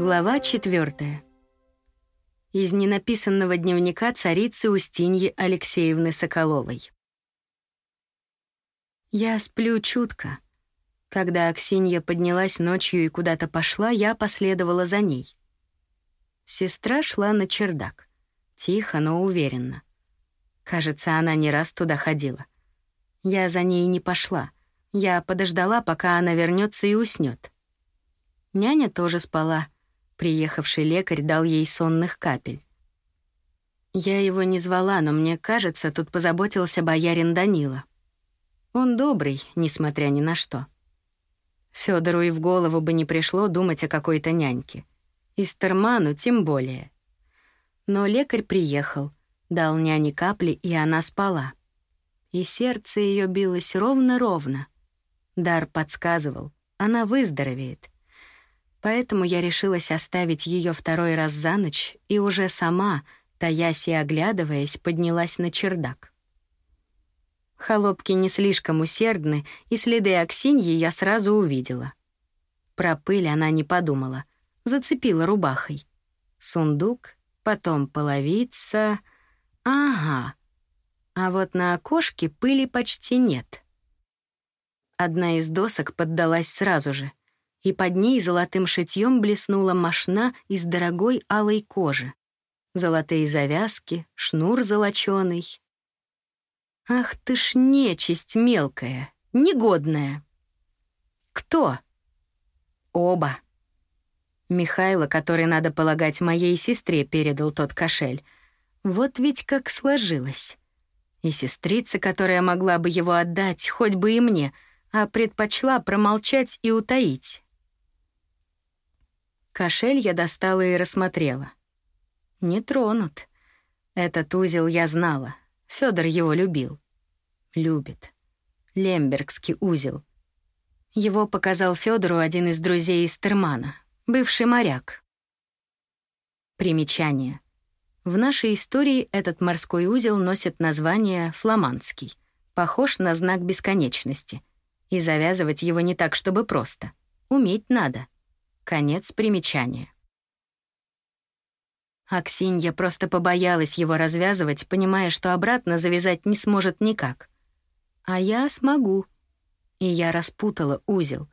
Глава четвертая. Из ненаписанного дневника царицы Устиньи Алексеевны Соколовой. Я сплю чутко. Когда Аксинья поднялась ночью и куда-то пошла, я последовала за ней. Сестра шла на чердак. Тихо, но уверенно. Кажется, она не раз туда ходила. Я за ней не пошла. Я подождала, пока она вернется и уснет. Няня тоже спала — Приехавший лекарь дал ей сонных капель. Я его не звала, но мне кажется, тут позаботился боярин Данила. Он добрый, несмотря ни на что. Федору и в голову бы не пришло думать о какой-то няньке. И Стерману тем более. Но лекарь приехал, дал няне капли, и она спала. И сердце ее билось ровно-ровно. Дар подсказывал, она выздоровеет — Поэтому я решилась оставить ее второй раз за ночь и уже сама, таясь и оглядываясь, поднялась на чердак. Холопки не слишком усердны, и следы Аксиньи я сразу увидела. Про пыль она не подумала, зацепила рубахой. Сундук, потом половица... Ага. А вот на окошке пыли почти нет. Одна из досок поддалась сразу же и под ней золотым шитьем блеснула мошна из дорогой алой кожи. Золотые завязки, шнур золочёный. Ах ты ж нечисть мелкая, негодная. Кто? Оба. Михайло, который, надо полагать, моей сестре передал тот кошель. Вот ведь как сложилось. И сестрица, которая могла бы его отдать, хоть бы и мне, а предпочла промолчать и утаить. Кошель я достала и рассмотрела. Не тронут. Этот узел я знала. Федор его любил. Любит. Лембергский узел. Его показал Федору один из друзей из Термана, бывший моряк. Примечание. В нашей истории этот морской узел носит название «фламандский», похож на знак бесконечности. И завязывать его не так, чтобы просто. Уметь надо — Конец примечания. Аксинья просто побоялась его развязывать, понимая, что обратно завязать не сможет никак. А я смогу. И я распутала узел.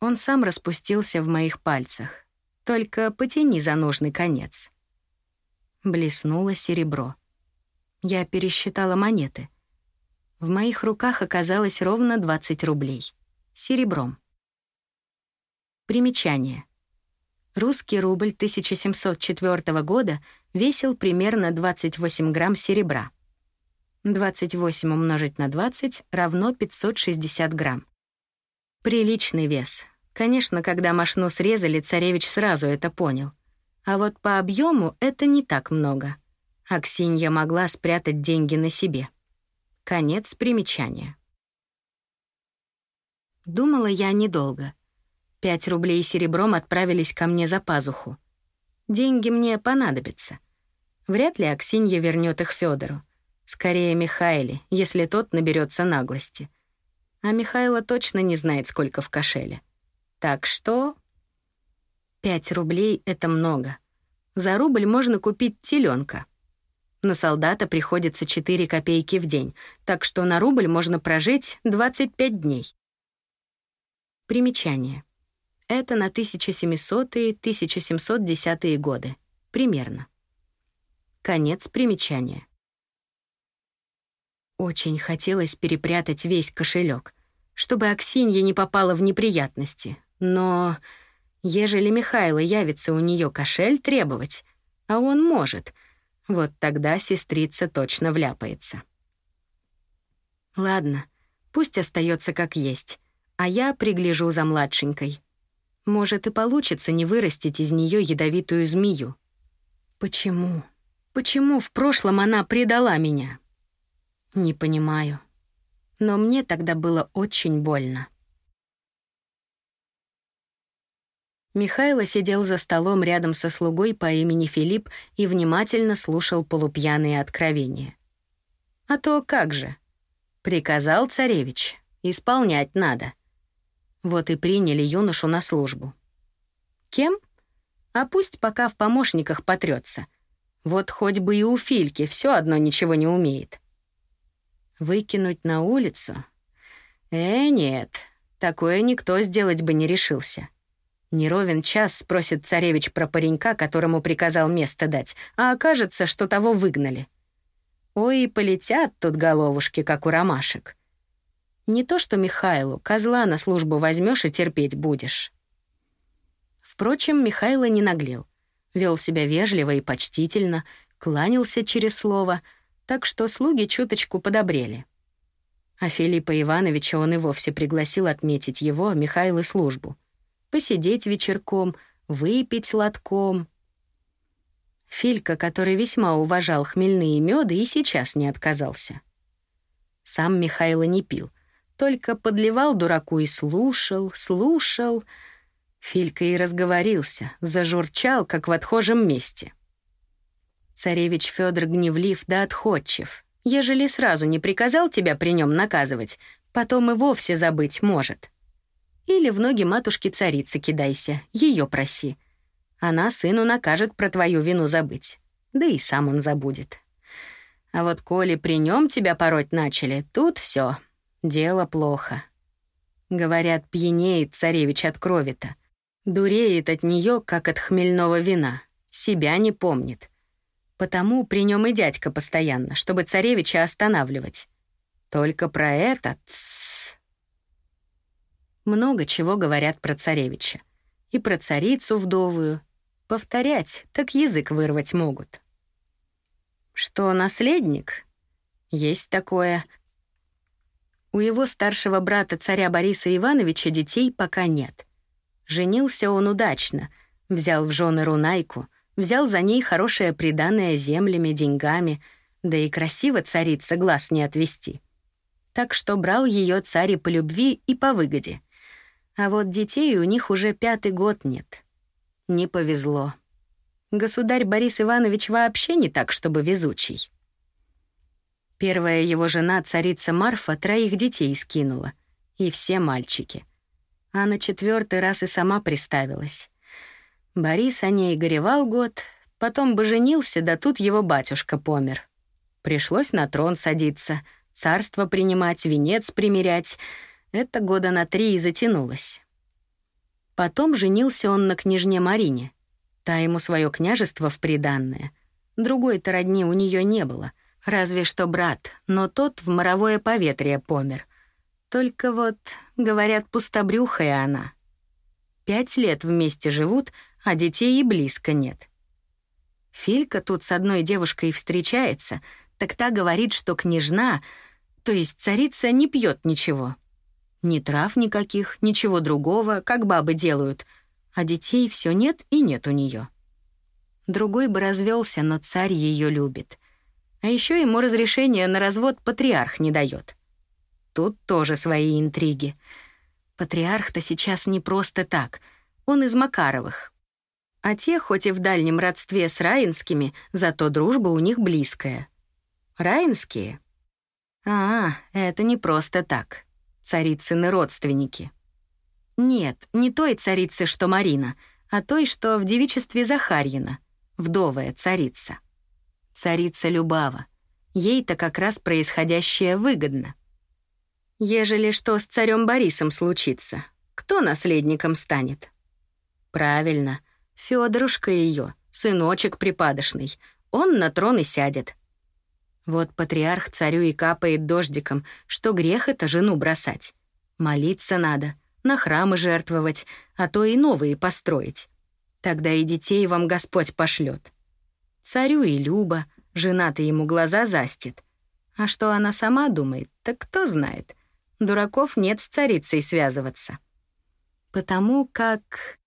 Он сам распустился в моих пальцах. Только потяни за нужный конец. Блеснуло серебро. Я пересчитала монеты. В моих руках оказалось ровно 20 рублей. Серебром. Примечание. Русский рубль 1704 года весил примерно 28 грамм серебра. 28 умножить на 20 равно 560 грамм. Приличный вес. Конечно, когда машну срезали, царевич сразу это понял. А вот по объему это не так много. Аксинья могла спрятать деньги на себе. Конец примечания. Думала я недолго. Пять рублей серебром отправились ко мне за пазуху. Деньги мне понадобятся. Вряд ли Аксинья вернет их Федору. Скорее Михайле, если тот наберется наглости. А Михайло точно не знает, сколько в кошеле. Так что... Пять рублей — это много. За рубль можно купить теленка. На солдата приходится 4 копейки в день, так что на рубль можно прожить 25 дней. Примечание. Это на 1700-1710 годы. Примерно. Конец примечания. Очень хотелось перепрятать весь кошелек, чтобы Аксинья не попала в неприятности. Но ежели Михайло явится у нее кошель требовать, а он может, вот тогда сестрица точно вляпается. Ладно, пусть остается как есть, а я пригляжу за младшенькой. Может, и получится не вырастить из нее ядовитую змею. Почему? Почему в прошлом она предала меня? Не понимаю. Но мне тогда было очень больно. Михайло сидел за столом рядом со слугой по имени Филипп и внимательно слушал полупьяные откровения. А то как же? Приказал царевич, исполнять надо. Вот и приняли юношу на службу. Кем? А пусть пока в помощниках потрется. Вот хоть бы и у Фильки все одно ничего не умеет. Выкинуть на улицу? Э, нет, такое никто сделать бы не решился. Не ровен час спросит царевич про паренька, которому приказал место дать, а окажется, что того выгнали. Ой, полетят тут головушки, как у ромашек. Не то что Михайлу, козла на службу возьмешь и терпеть будешь. Впрочем, Михайло не наглел. Вел себя вежливо и почтительно, кланялся через слово, так что слуги чуточку подобрели. А Филиппа Ивановича он и вовсе пригласил отметить его, Михайлы, службу — посидеть вечерком, выпить лотком. Филька, который весьма уважал хмельные меды, и сейчас не отказался. Сам Михайло не пил, только подливал дураку и слушал, слушал. Филька и разговорился, зажурчал, как в отхожем месте. Царевич Федор гневлив да отходчив. Ежели сразу не приказал тебя при нем наказывать, потом и вовсе забыть может. Или в ноги матушки-царицы кидайся, ее проси. Она сыну накажет про твою вину забыть. Да и сам он забудет. А вот коли при нем тебя пороть начали, тут все, дело плохо. Говорят, пьянеет царевич от крови-то. Дуреет от нее, как от хмельного вина. Себя не помнит. Потому при нем и дядька постоянно, чтобы царевича останавливать. Только про это... Много чего говорят про царевича. И про царицу вдовую. Повторять, так язык вырвать могут. Что наследник? Есть такое. У его старшего брата царя Бориса Ивановича детей пока нет. Женился он удачно, взял в жены Рунайку, взял за ней хорошее приданное землями, деньгами, да и красиво царица глаз не отвести. Так что брал ее царь и по любви, и по выгоде — а вот детей у них уже пятый год нет. Не повезло. Государь Борис Иванович вообще не так, чтобы везучий. Первая его жена, царица Марфа, троих детей скинула. И все мальчики. А на четвертый раз и сама приставилась. Борис о ней горевал год, потом бы женился, да тут его батюшка помер. Пришлось на трон садиться, царство принимать, венец примерять — это года на три и затянулось. Потом женился он на княжне Марине. Та ему свое княжество в приданное. Другой-то родни у нее не было, разве что брат, но тот в моровое поветрие помер. Только вот, говорят, пустобрюхая она. Пять лет вместе живут, а детей и близко нет. Филька тут с одной девушкой встречается, так та говорит, что княжна, то есть царица, не пьет ничего — ни трав никаких, ничего другого, как бабы делают. А детей все нет и нет у нее. Другой бы развелся, но царь ее любит. А еще ему разрешение на развод патриарх не дает. Тут тоже свои интриги. Патриарх-то сейчас не просто так. Он из Макаровых. А те, хоть и в дальнем родстве с Раинскими, зато дружба у них близкая. Раинские? А, это не просто так царицыны родственники. Нет, не той царицы, что Марина, а той, что в девичестве Захарьина, вдовая царица. Царица Любава. Ей-то как раз происходящее выгодно. Ежели что с царем Борисом случится, кто наследником станет? Правильно, Федорушка ее, сыночек припадочный, он на трон и сядет. Вот патриарх царю и капает дождиком, что грех это жену бросать. Молиться надо, на храмы жертвовать, а то и новые построить. Тогда и детей вам Господь пошлет. Царю и Люба, жена-то ему глаза застит. А что она сама думает, так кто знает. Дураков нет с царицей связываться. Потому как...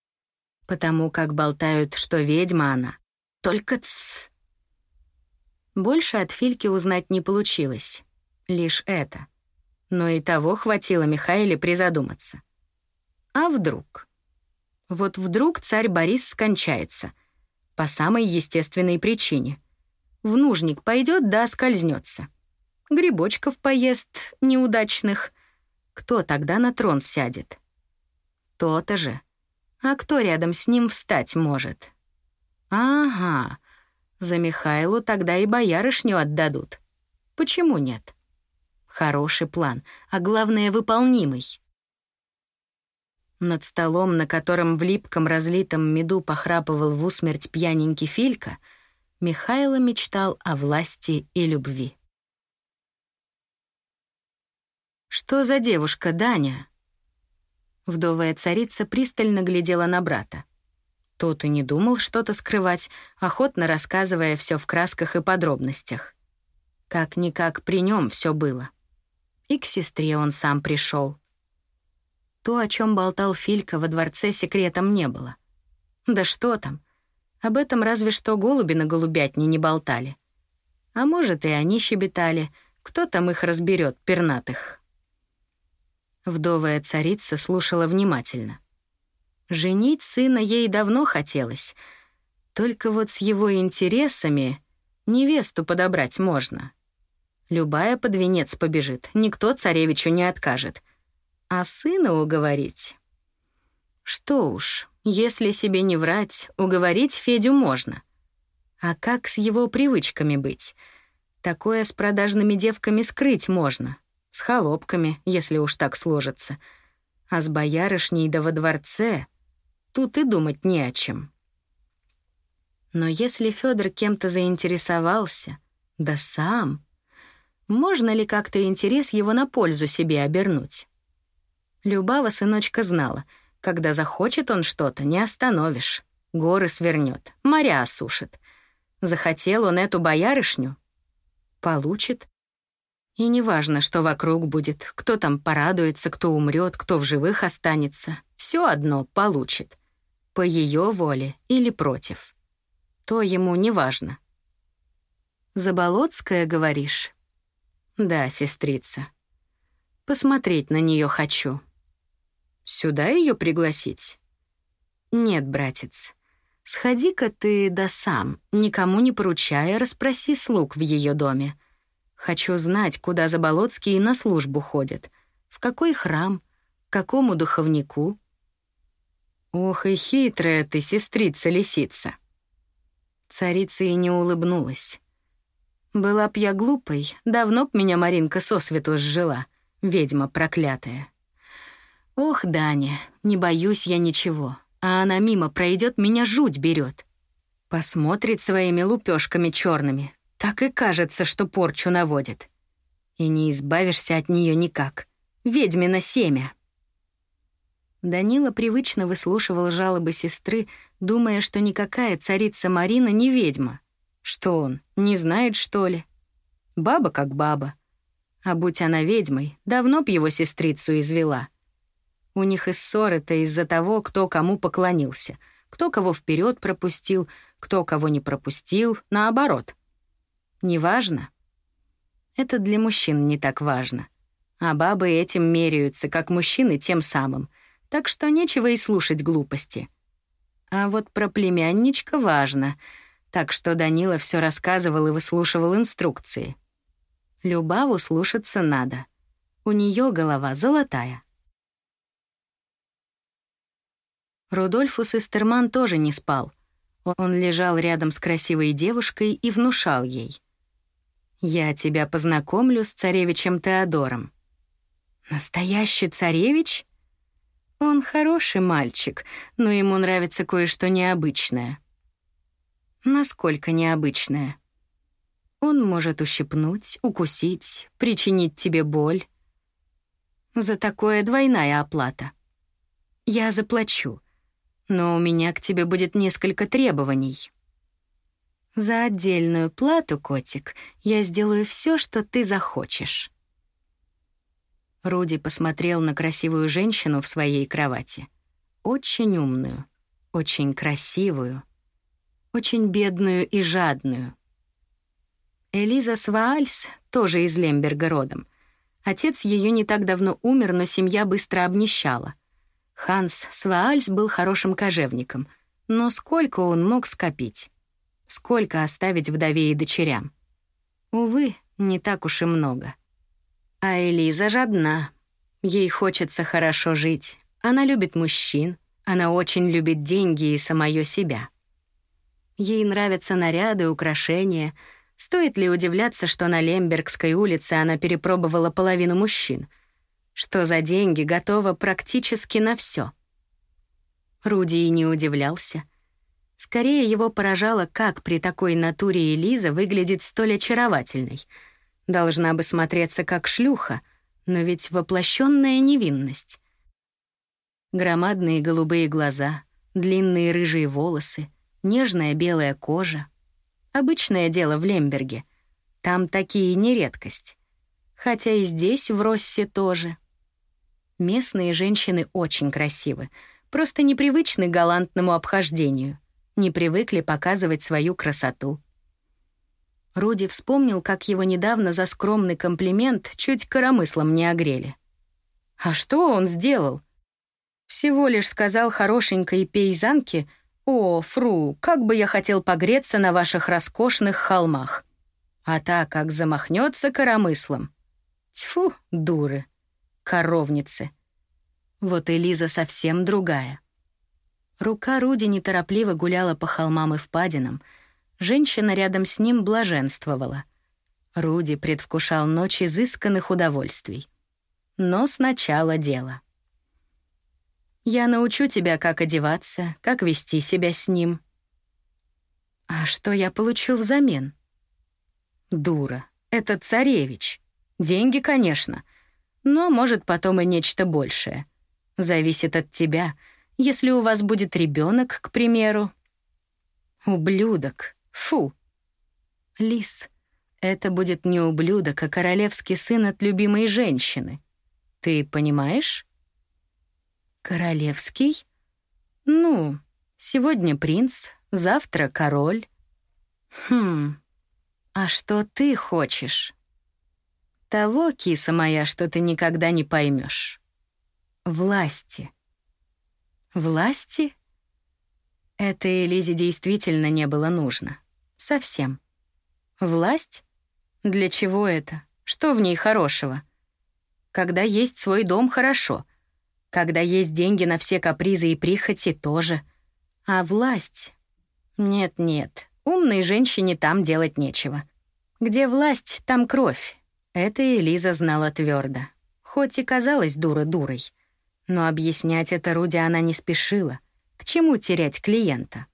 Потому как болтают, что ведьма она. Только тс. Больше от Фильки узнать не получилось. Лишь это. Но и того хватило Михаиле призадуматься. А вдруг? Вот вдруг царь Борис скончается. По самой естественной причине. В нужник пойдет да скользнется. Грибочков поест неудачных. Кто тогда на трон сядет? То-то же. А кто рядом с ним встать может? Ага, за Михайлу тогда и боярышню отдадут. Почему нет? Хороший план, а главное, выполнимый. Над столом, на котором в липком разлитом меду похрапывал в усмерть пьяненький Филька, Михайло мечтал о власти и любви. «Что за девушка, Даня?» Вдовая царица пристально глядела на брата. Тот и не думал что-то скрывать, охотно рассказывая все в красках и подробностях. Как-никак при нем все было. И к сестре он сам пришел. То, о чем болтал Филька во дворце, секретом не было. Да что там? Об этом разве что голуби на голубятне не болтали. А может, и они щебетали. Кто там их разберет, пернатых? Вдовая царица слушала внимательно. Женить сына ей давно хотелось. Только вот с его интересами невесту подобрать можно. Любая под венец побежит, никто царевичу не откажет. А сына уговорить... Что уж, если себе не врать, уговорить Федю можно. А как с его привычками быть? Такое с продажными девками скрыть можно. С холопками, если уж так сложится. А с боярышней да во дворце тут и думать не о чем. Но если Федор кем-то заинтересовался, да сам, можно ли как-то интерес его на пользу себе обернуть? Любава сыночка знала, когда захочет он что-то, не остановишь. Горы свернет, моря осушит. Захотел он эту боярышню? Получит. И неважно, что вокруг будет, кто там порадуется, кто умрет, кто в живых останется. Все одно получит. По ее воле или против. То ему не важно. «Заболоцкая, говоришь?» «Да, сестрица. Посмотреть на нее хочу». «Сюда ее пригласить?» «Нет, братец. Сходи-ка ты да сам, никому не поручая, расспроси слуг в ее доме. Хочу знать, куда Заболоцкие на службу ходят, в какой храм, к какому духовнику». «Ох и хитрая ты, сестрица-лисица!» Царица и не улыбнулась. «Была б я глупой, давно б меня Маринка сосвету сжила, ведьма проклятая. Ох, Даня, не боюсь я ничего, а она мимо пройдет, меня жуть берет. Посмотрит своими лупешками черными, так и кажется, что порчу наводит. И не избавишься от нее никак. Ведьмино семя». Данила привычно выслушивал жалобы сестры, думая, что никакая царица Марина не ведьма. Что он, не знает, что ли? Баба как баба. А будь она ведьмой, давно б его сестрицу извела. У них и ссоры-то из-за того, кто кому поклонился, кто кого вперед пропустил, кто кого не пропустил, наоборот. Неважно. Это для мужчин не так важно. А бабы этим меряются, как мужчины тем самым — так что нечего и слушать глупости. А вот про племянничка важно, так что Данила все рассказывал и выслушивал инструкции. Любаву слушаться надо. У нее голова золотая. Рудольфус Истерман тоже не спал. Он лежал рядом с красивой девушкой и внушал ей. «Я тебя познакомлю с царевичем Теодором». «Настоящий царевич?» Он хороший мальчик, но ему нравится кое-что необычное. Насколько необычное? Он может ущипнуть, укусить, причинить тебе боль. За такое двойная оплата. Я заплачу, но у меня к тебе будет несколько требований. За отдельную плату, котик, я сделаю все, что ты захочешь. Руди посмотрел на красивую женщину в своей кровати. Очень умную, очень красивую, очень бедную и жадную. Элиза Сваальс тоже из Лемберга родом. Отец ее не так давно умер, но семья быстро обнищала. Ханс Сваальс был хорошим кожевником, но сколько он мог скопить? Сколько оставить вдове и дочерям? Увы, не так уж и много. А Элиза жадна. Ей хочется хорошо жить. Она любит мужчин. Она очень любит деньги и самое себя. Ей нравятся наряды, украшения. Стоит ли удивляться, что на Лембергской улице она перепробовала половину мужчин? Что за деньги готова практически на все? Руди и не удивлялся. Скорее его поражало, как при такой натуре Элиза выглядит столь очаровательной. Должна бы смотреться как шлюха, но ведь воплощенная невинность. Громадные голубые глаза, длинные рыжие волосы, нежная белая кожа. Обычное дело в Лемберге. Там такие не редкость. Хотя и здесь, в Россе, тоже. Местные женщины очень красивы, просто непривычны к галантному обхождению не привыкли показывать свою красоту. Руди вспомнил, как его недавно за скромный комплимент чуть коромыслом не огрели. А что он сделал? Всего лишь сказал хорошенькой пейзанке «О, Фру, как бы я хотел погреться на ваших роскошных холмах». А та как замахнется коромыслом. Тьфу, дуры, коровницы. Вот Элиза совсем другая. Рука Руди неторопливо гуляла по холмам и впадинам. Женщина рядом с ним блаженствовала. Руди предвкушал ночь изысканных удовольствий. Но сначала дело. «Я научу тебя, как одеваться, как вести себя с ним». «А что я получу взамен?» «Дура, это царевич. Деньги, конечно, но, может, потом и нечто большее. Зависит от тебя — если у вас будет ребенок, к примеру. Ублюдок. Фу. Лис. Это будет не ублюдок, а королевский сын от любимой женщины. Ты понимаешь? Королевский? Ну, сегодня принц, завтра король. Хм. А что ты хочешь? Того, киса моя, что ты никогда не поймешь. Власти. Власти? Это Элизе действительно не было нужно. Совсем. Власть? Для чего это? Что в ней хорошего? Когда есть свой дом, хорошо. Когда есть деньги на все капризы и прихоти, тоже. А власть? Нет-нет, умной женщине там делать нечего. Где власть, там кровь. Это Элиза знала твердо, хоть и казалась дура дурой. Но объяснять это Руди она не спешила. К чему терять клиента?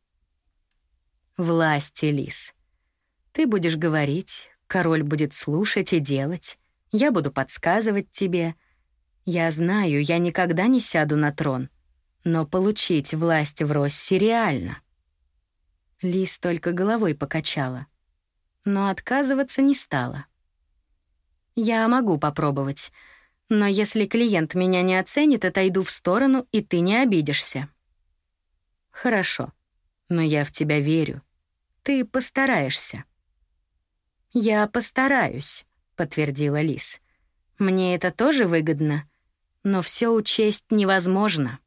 Власть, Элис. Ты будешь говорить, король будет слушать и делать. Я буду подсказывать тебе. Я знаю, я никогда не сяду на трон. Но получить власть в Росси реально. Лис только головой покачала. Но отказываться не стала. Я могу попробовать, но если клиент меня не оценит, отойду в сторону, и ты не обидишься. Хорошо, но я в тебя верю. Ты постараешься. Я постараюсь, подтвердила Лис. Мне это тоже выгодно, но все учесть невозможно.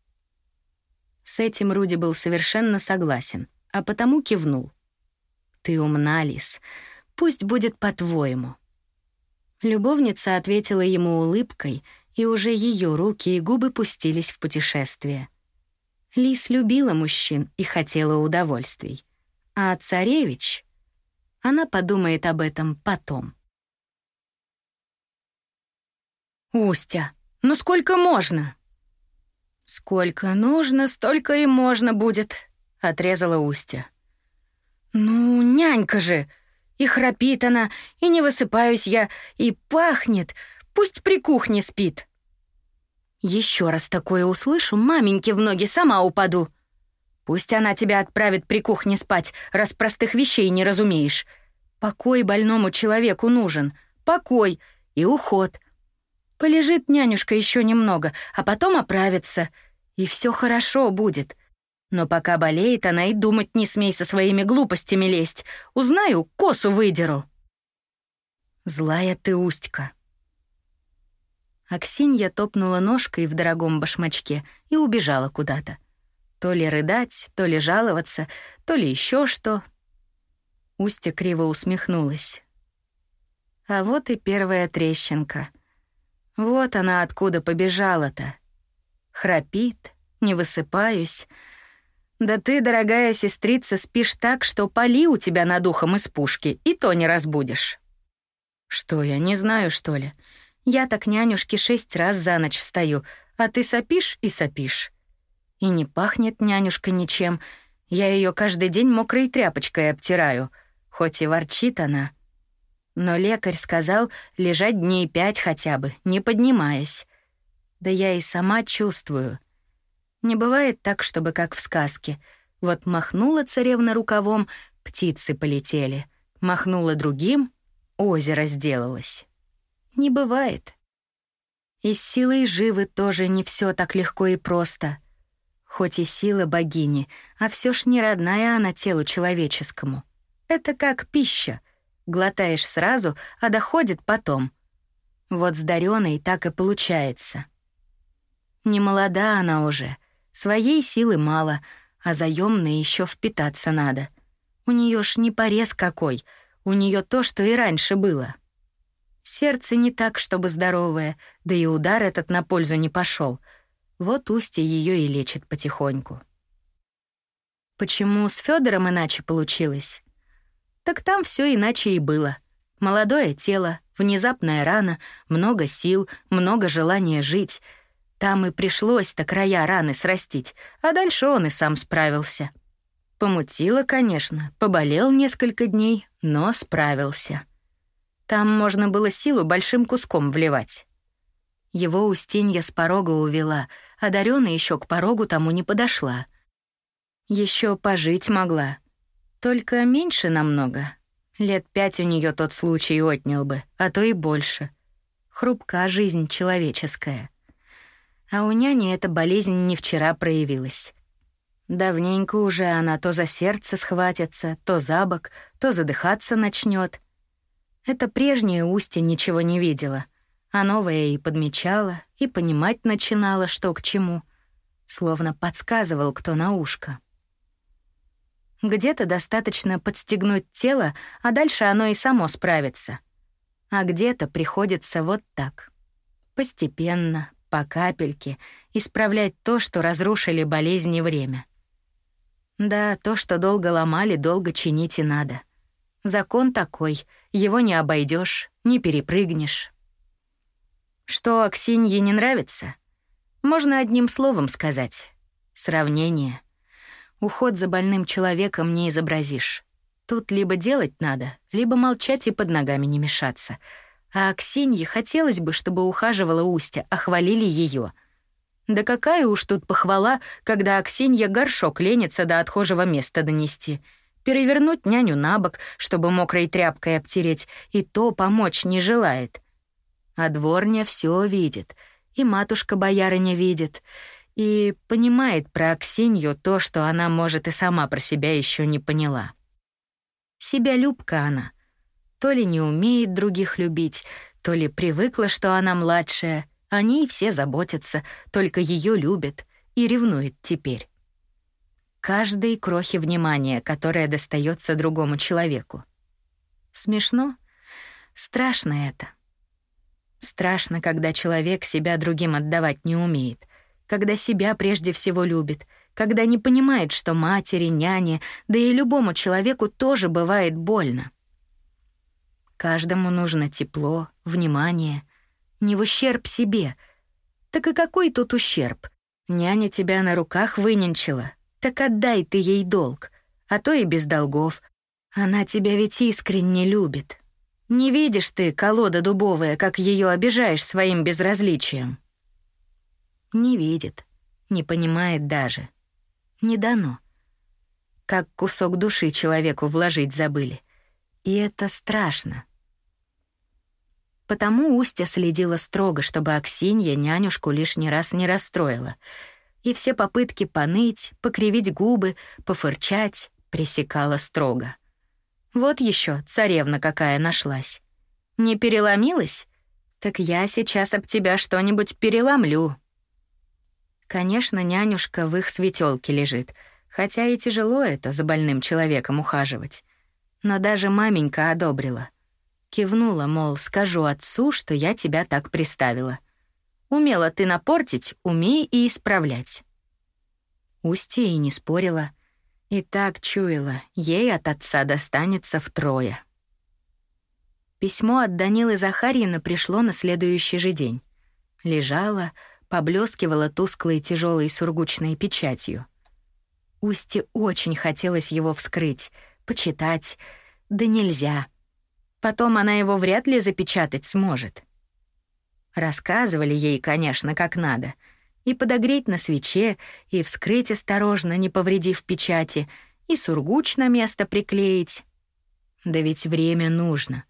С этим Руди был совершенно согласен, а потому кивнул. Ты умна, Лис. Пусть будет по-твоему. Любовница ответила ему улыбкой, и уже ее руки и губы пустились в путешествие. Лис любила мужчин и хотела удовольствий. А царевич... Она подумает об этом потом. «Устя, ну сколько можно?» «Сколько нужно, столько и можно будет», — отрезала Устя. «Ну, нянька же!» И храпит она, и не высыпаюсь я, и пахнет. Пусть при кухне спит. Еще раз такое услышу, маменьке в ноги сама упаду. Пусть она тебя отправит при кухне спать, раз простых вещей не разумеешь. Покой больному человеку нужен. Покой и уход. Полежит нянюшка еще немного, а потом оправится. И все хорошо будет. Но пока болеет, она и думать не смей со своими глупостями лезть. Узнаю, косу выдеру. Злая ты, Устька. Аксинья топнула ножкой в дорогом башмачке и убежала куда-то. То ли рыдать, то ли жаловаться, то ли еще что. Устья криво усмехнулась. А вот и первая трещинка. Вот она откуда побежала-то. Храпит, не высыпаюсь — Да ты, дорогая сестрица, спишь так, что пали у тебя над ухом из пушки, и то не разбудишь. Что я, не знаю, что ли? Я так нянюшке шесть раз за ночь встаю, а ты сопишь и сопишь. И не пахнет нянюшка ничем. Я ее каждый день мокрой тряпочкой обтираю, хоть и ворчит она. Но лекарь сказал лежать дней пять хотя бы, не поднимаясь. Да я и сама чувствую — не бывает так, чтобы как в сказке. Вот махнула царевна рукавом, птицы полетели. Махнула другим, озеро сделалось. Не бывает. И с силой живы тоже не все так легко и просто. Хоть и сила богини, а все ж не родная она телу человеческому. Это как пища. Глотаешь сразу, а доходит потом. Вот с Дарёной так и получается. Не молода она уже, Своей силы мало, а заёмной еще впитаться надо. У нее ж не порез какой, у нее то, что и раньше было. Сердце не так, чтобы здоровое, да и удар этот на пользу не пошел. Вот Устья ее и лечит потихоньку. Почему с Федором иначе получилось? Так там все иначе и было. Молодое тело, внезапная рана, много сил, много желания жить — там и пришлось-то края раны срастить, а дальше он и сам справился. Помутило, конечно, поболел несколько дней, но справился. Там можно было силу большим куском вливать. Его Устинья с порога увела, а Дарёна еще к порогу тому не подошла. Еще пожить могла. Только меньше намного. Лет пять у нее тот случай отнял бы, а то и больше. Хрупка жизнь человеческая. А у няни эта болезнь не вчера проявилась. Давненько уже она то за сердце схватится, то за бок, то задыхаться начнет. Это прежнее устье ничего не видела, а новое и подмечала, и понимать начинала, что к чему. Словно подсказывал кто на ушко. Где-то достаточно подстегнуть тело, а дальше оно и само справится. А где-то приходится вот так. Постепенно, по капельке, исправлять то, что разрушили болезни время. Да, то, что долго ломали, долго чинить и надо. Закон такой, его не обойдешь, не перепрыгнешь. Что Аксинье не нравится? Можно одним словом сказать. Сравнение. Уход за больным человеком не изобразишь. Тут либо делать надо, либо молчать и под ногами не мешаться — а Аксинье хотелось бы, чтобы ухаживала Устя, а хвалили ее. Да какая уж тут похвала, когда Аксинья горшок ленится до отхожего места донести. Перевернуть няню на бок, чтобы мокрой тряпкой обтереть, и то помочь не желает. А дворня все видит, и матушка-боярыня видит, и понимает про Аксинью то, что она, может, и сама про себя еще не поняла. Себя любка она — то ли не умеет других любить, то ли привыкла, что она младшая. О ней все заботятся, только ее любят и ревнует теперь. Каждой крохи внимания, которое достается другому человеку. Смешно? Страшно это. Страшно, когда человек себя другим отдавать не умеет, когда себя прежде всего любит, когда не понимает, что матери, няне, да и любому человеку тоже бывает больно. Каждому нужно тепло, внимание. Не в ущерб себе. Так и какой тут ущерб? Няня тебя на руках выненчила. Так отдай ты ей долг. А то и без долгов. Она тебя ведь искренне любит. Не видишь ты, колода дубовая, как ее обижаешь своим безразличием? Не видит, не понимает даже. Не дано. Как кусок души человеку вложить забыли. И это страшно. Потому Устя следила строго, чтобы Аксинья нянюшку лишний раз не расстроила. И все попытки поныть, покривить губы, пофырчать пресекала строго. Вот еще царевна какая нашлась. Не переломилась? Так я сейчас об тебя что-нибудь переломлю. Конечно, нянюшка в их светелке лежит, хотя и тяжело это за больным человеком ухаживать. Но даже маменька одобрила — Кивнула, мол, скажу отцу, что я тебя так приставила. Умела ты напортить, умей и исправлять. Устья и не спорила. И так чуяла, ей от отца достанется втрое. Письмо от Данилы Захарьина пришло на следующий же день. Лежало, поблескивало тусклой тяжелой сургучной печатью. Усте очень хотелось его вскрыть, почитать, да нельзя. Потом она его вряд ли запечатать сможет. Рассказывали ей, конечно, как надо. И подогреть на свече, и вскрыть осторожно, не повредив печати, и сургуч на место приклеить. Да ведь время нужно.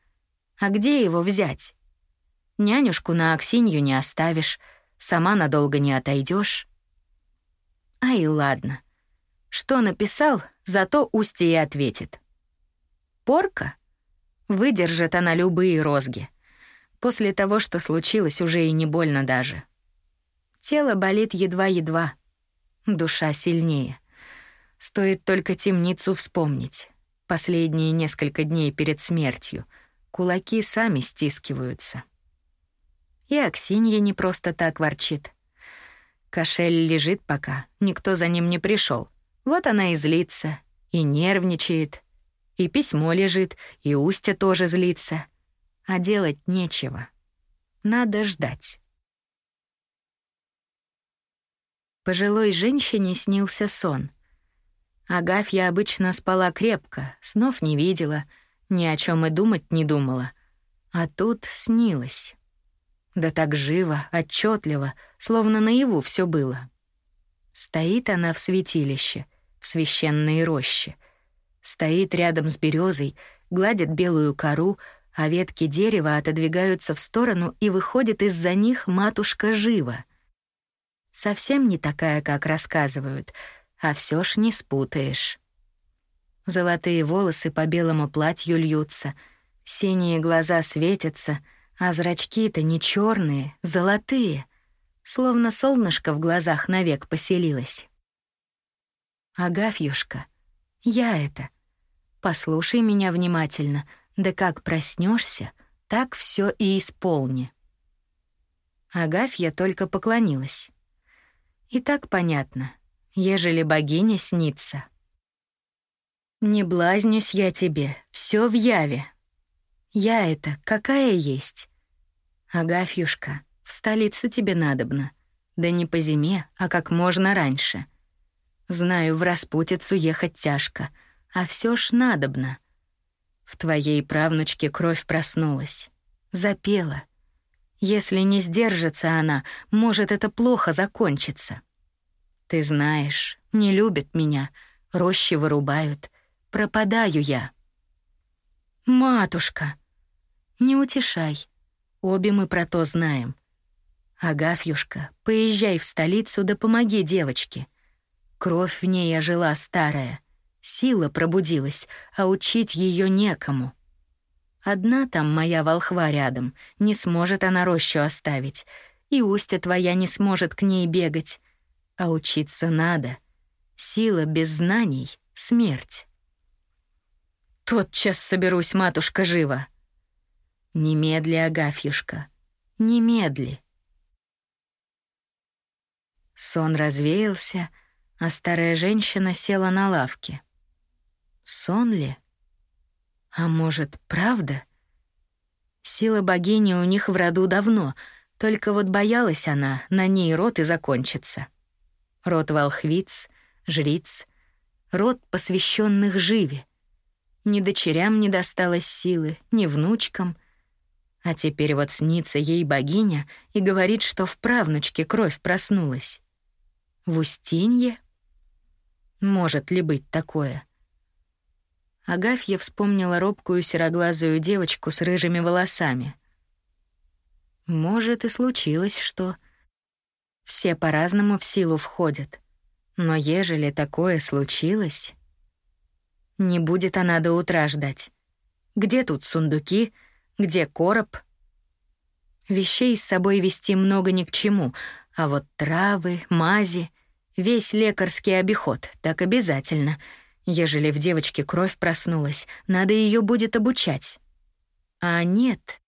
А где его взять? Нянюшку на Аксинью не оставишь, сама надолго не отойдешь. Ай, ладно. Что написал, зато Устья и ответит. Порка? Выдержит она любые розги. После того, что случилось, уже и не больно даже. Тело болит едва-едва. Душа сильнее. Стоит только темницу вспомнить. Последние несколько дней перед смертью. Кулаки сами стискиваются. И Аксинья не просто так ворчит. Кошель лежит пока, никто за ним не пришел. Вот она и злится, и нервничает, и письмо лежит, и Устя тоже злится. А делать нечего. Надо ждать. Пожилой женщине снился сон. Агафья обычно спала крепко, снов не видела, ни о чем и думать не думала. А тут снилось. Да так живо, отчетливо, словно наяву все было. Стоит она в святилище, в священной роще — Стоит рядом с березой, гладит белую кору, а ветки дерева отодвигаются в сторону, и выходит из-за них матушка жива. Совсем не такая, как рассказывают, а все ж не спутаешь. Золотые волосы по белому платью льются, синие глаза светятся, а зрачки-то не черные, золотые, словно солнышко в глазах навек поселилось. Агафьюшка, я это. Послушай меня внимательно, да как проснешься, так все и исполни. Агафья только поклонилась. И так понятно, ежели богиня снится. Не блазнюсь я тебе, все в яве. Я это, какая есть. Агафьюшка, в столицу тебе надобно. Да не по зиме, а как можно раньше. Знаю, в распутицу ехать тяжко, а все ж надобно. В твоей правнучке кровь проснулась. Запела. Если не сдержится она, может, это плохо закончится. Ты знаешь, не любят меня, рощи вырубают, пропадаю я. Матушка, не утешай, обе мы про то знаем. Агафьюшка, поезжай в столицу да помоги девочке. Кровь в ней ожила старая. Сила пробудилась, а учить ее некому. Одна там моя волхва рядом, не сможет она рощу оставить, и устья твоя не сможет к ней бегать. А учиться надо. Сила без знаний — смерть. Тотчас соберусь, матушка, живо. Немедли, Агафьюшка, немедли. Сон развеялся, а старая женщина села на лавке. Сон ли? А может, правда? Сила богини у них в роду давно, только вот боялась она, на ней род и закончится. Род волхвиц, жриц, род посвященных живе. Ни дочерям не досталось силы, ни внучкам. А теперь вот снится ей богиня и говорит, что в правнучке кровь проснулась. В Устинье может ли быть такое? Агафья вспомнила робкую сероглазую девочку с рыжими волосами. Может, и случилось что. Все по-разному в силу входят. Но ежели такое случилось... Не будет она до утра ждать. Где тут сундуки? Где короб? Вещей с собой вести много ни к чему, а вот травы, мази — Весь лекарский обиход, так обязательно. Ежели в девочке кровь проснулась, надо ее будет обучать. А нет.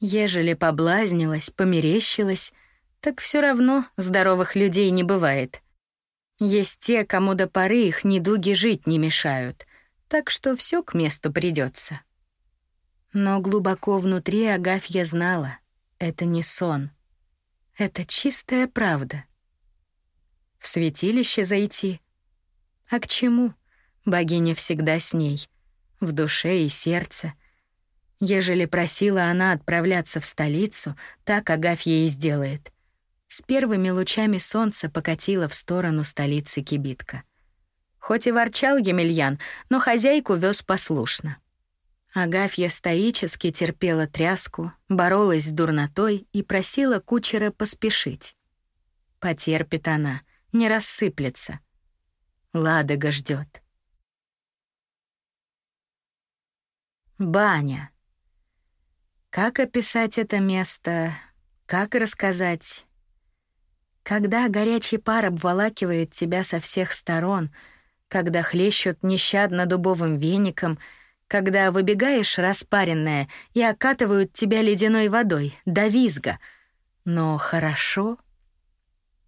Ежели поблазнилась, померещилась, так все равно здоровых людей не бывает. Есть те, кому до поры их недуги жить не мешают, так что все к месту придется. Но глубоко внутри Агафья знала — это не сон. Это чистая правда. В святилище зайти? А к чему? Богиня всегда с ней, в душе и сердце. Ежели просила она отправляться в столицу, так Агафья и сделает. С первыми лучами солнца покатила в сторону столицы кибитка. Хоть и ворчал Емельян, но хозяйку вез послушно. Агафья стоически терпела тряску, боролась с дурнотой и просила кучера поспешить. Потерпит она, не рассыплется. Ладога ждет. Баня. Как описать это место? Как рассказать? Когда горячий пар обволакивает тебя со всех сторон, когда хлещут нещадно дубовым веником, когда выбегаешь распаренная и окатывают тебя ледяной водой, до визга. Но хорошо.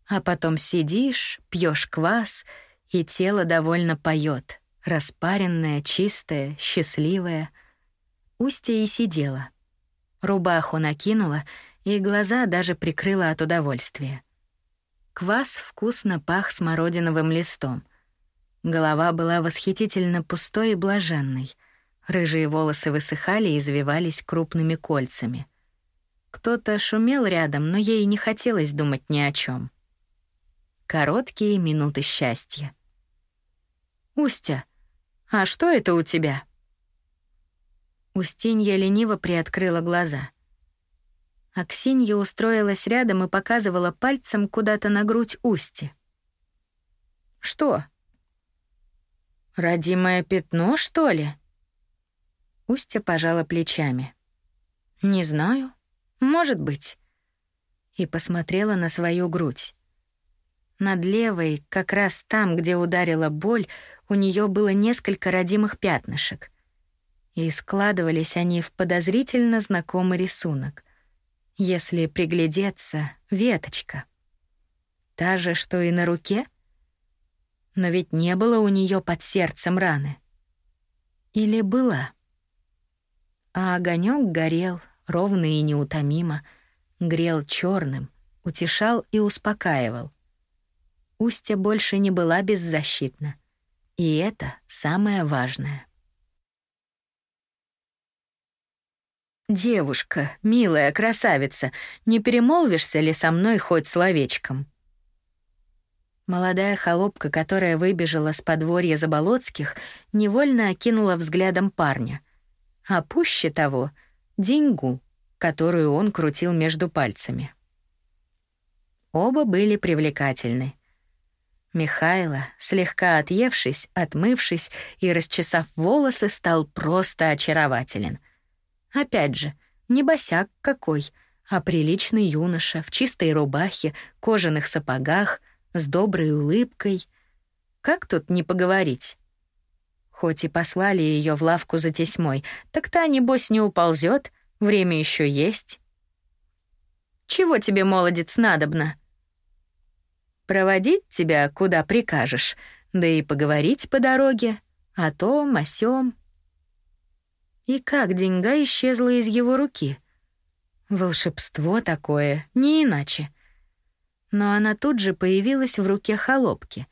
А потом сидишь, пьешь квас, и тело довольно поет, распаренное, чистое, счастливое. Устья и сидела. Рубаху накинула, и глаза даже прикрыла от удовольствия. Квас вкусно пах смородиновым листом. Голова была восхитительно пустой и блаженной. Рыжие волосы высыхали и завивались крупными кольцами. Кто-то шумел рядом, но ей не хотелось думать ни о чем. Короткие минуты счастья. «Устя, а что это у тебя?» Устинья лениво приоткрыла глаза — Аксинья устроилась рядом и показывала пальцем куда-то на грудь Усти. «Что?» «Родимое пятно, что ли?» Устя пожала плечами. «Не знаю. Может быть». И посмотрела на свою грудь. Над левой, как раз там, где ударила боль, у нее было несколько родимых пятнышек. И складывались они в подозрительно знакомый рисунок. Если приглядеться, веточка. Та же, что и на руке? Но ведь не было у нее под сердцем раны. Или была? А огонек горел, ровно и неутомимо, грел черным, утешал и успокаивал. Устья больше не была беззащитна. И это самое важное. «Девушка, милая, красавица, не перемолвишься ли со мной хоть словечком?» Молодая холопка, которая выбежала с подворья Заболоцких, невольно окинула взглядом парня. А пуще того — деньгу, которую он крутил между пальцами. Оба были привлекательны. Михайло, слегка отъевшись, отмывшись и расчесав волосы, стал просто очарователен — Опять же, не босяк какой, а приличный юноша в чистой рубахе, кожаных сапогах, с доброй улыбкой. Как тут не поговорить? Хоть и послали ее в лавку за тесьмой, так та, небось, не уползет, время еще есть. Чего тебе, молодец, надобно? Проводить тебя куда прикажешь, да и поговорить по дороге, о том, о сём. И как деньга исчезла из его руки? Волшебство такое, не иначе. Но она тут же появилась в руке холопки,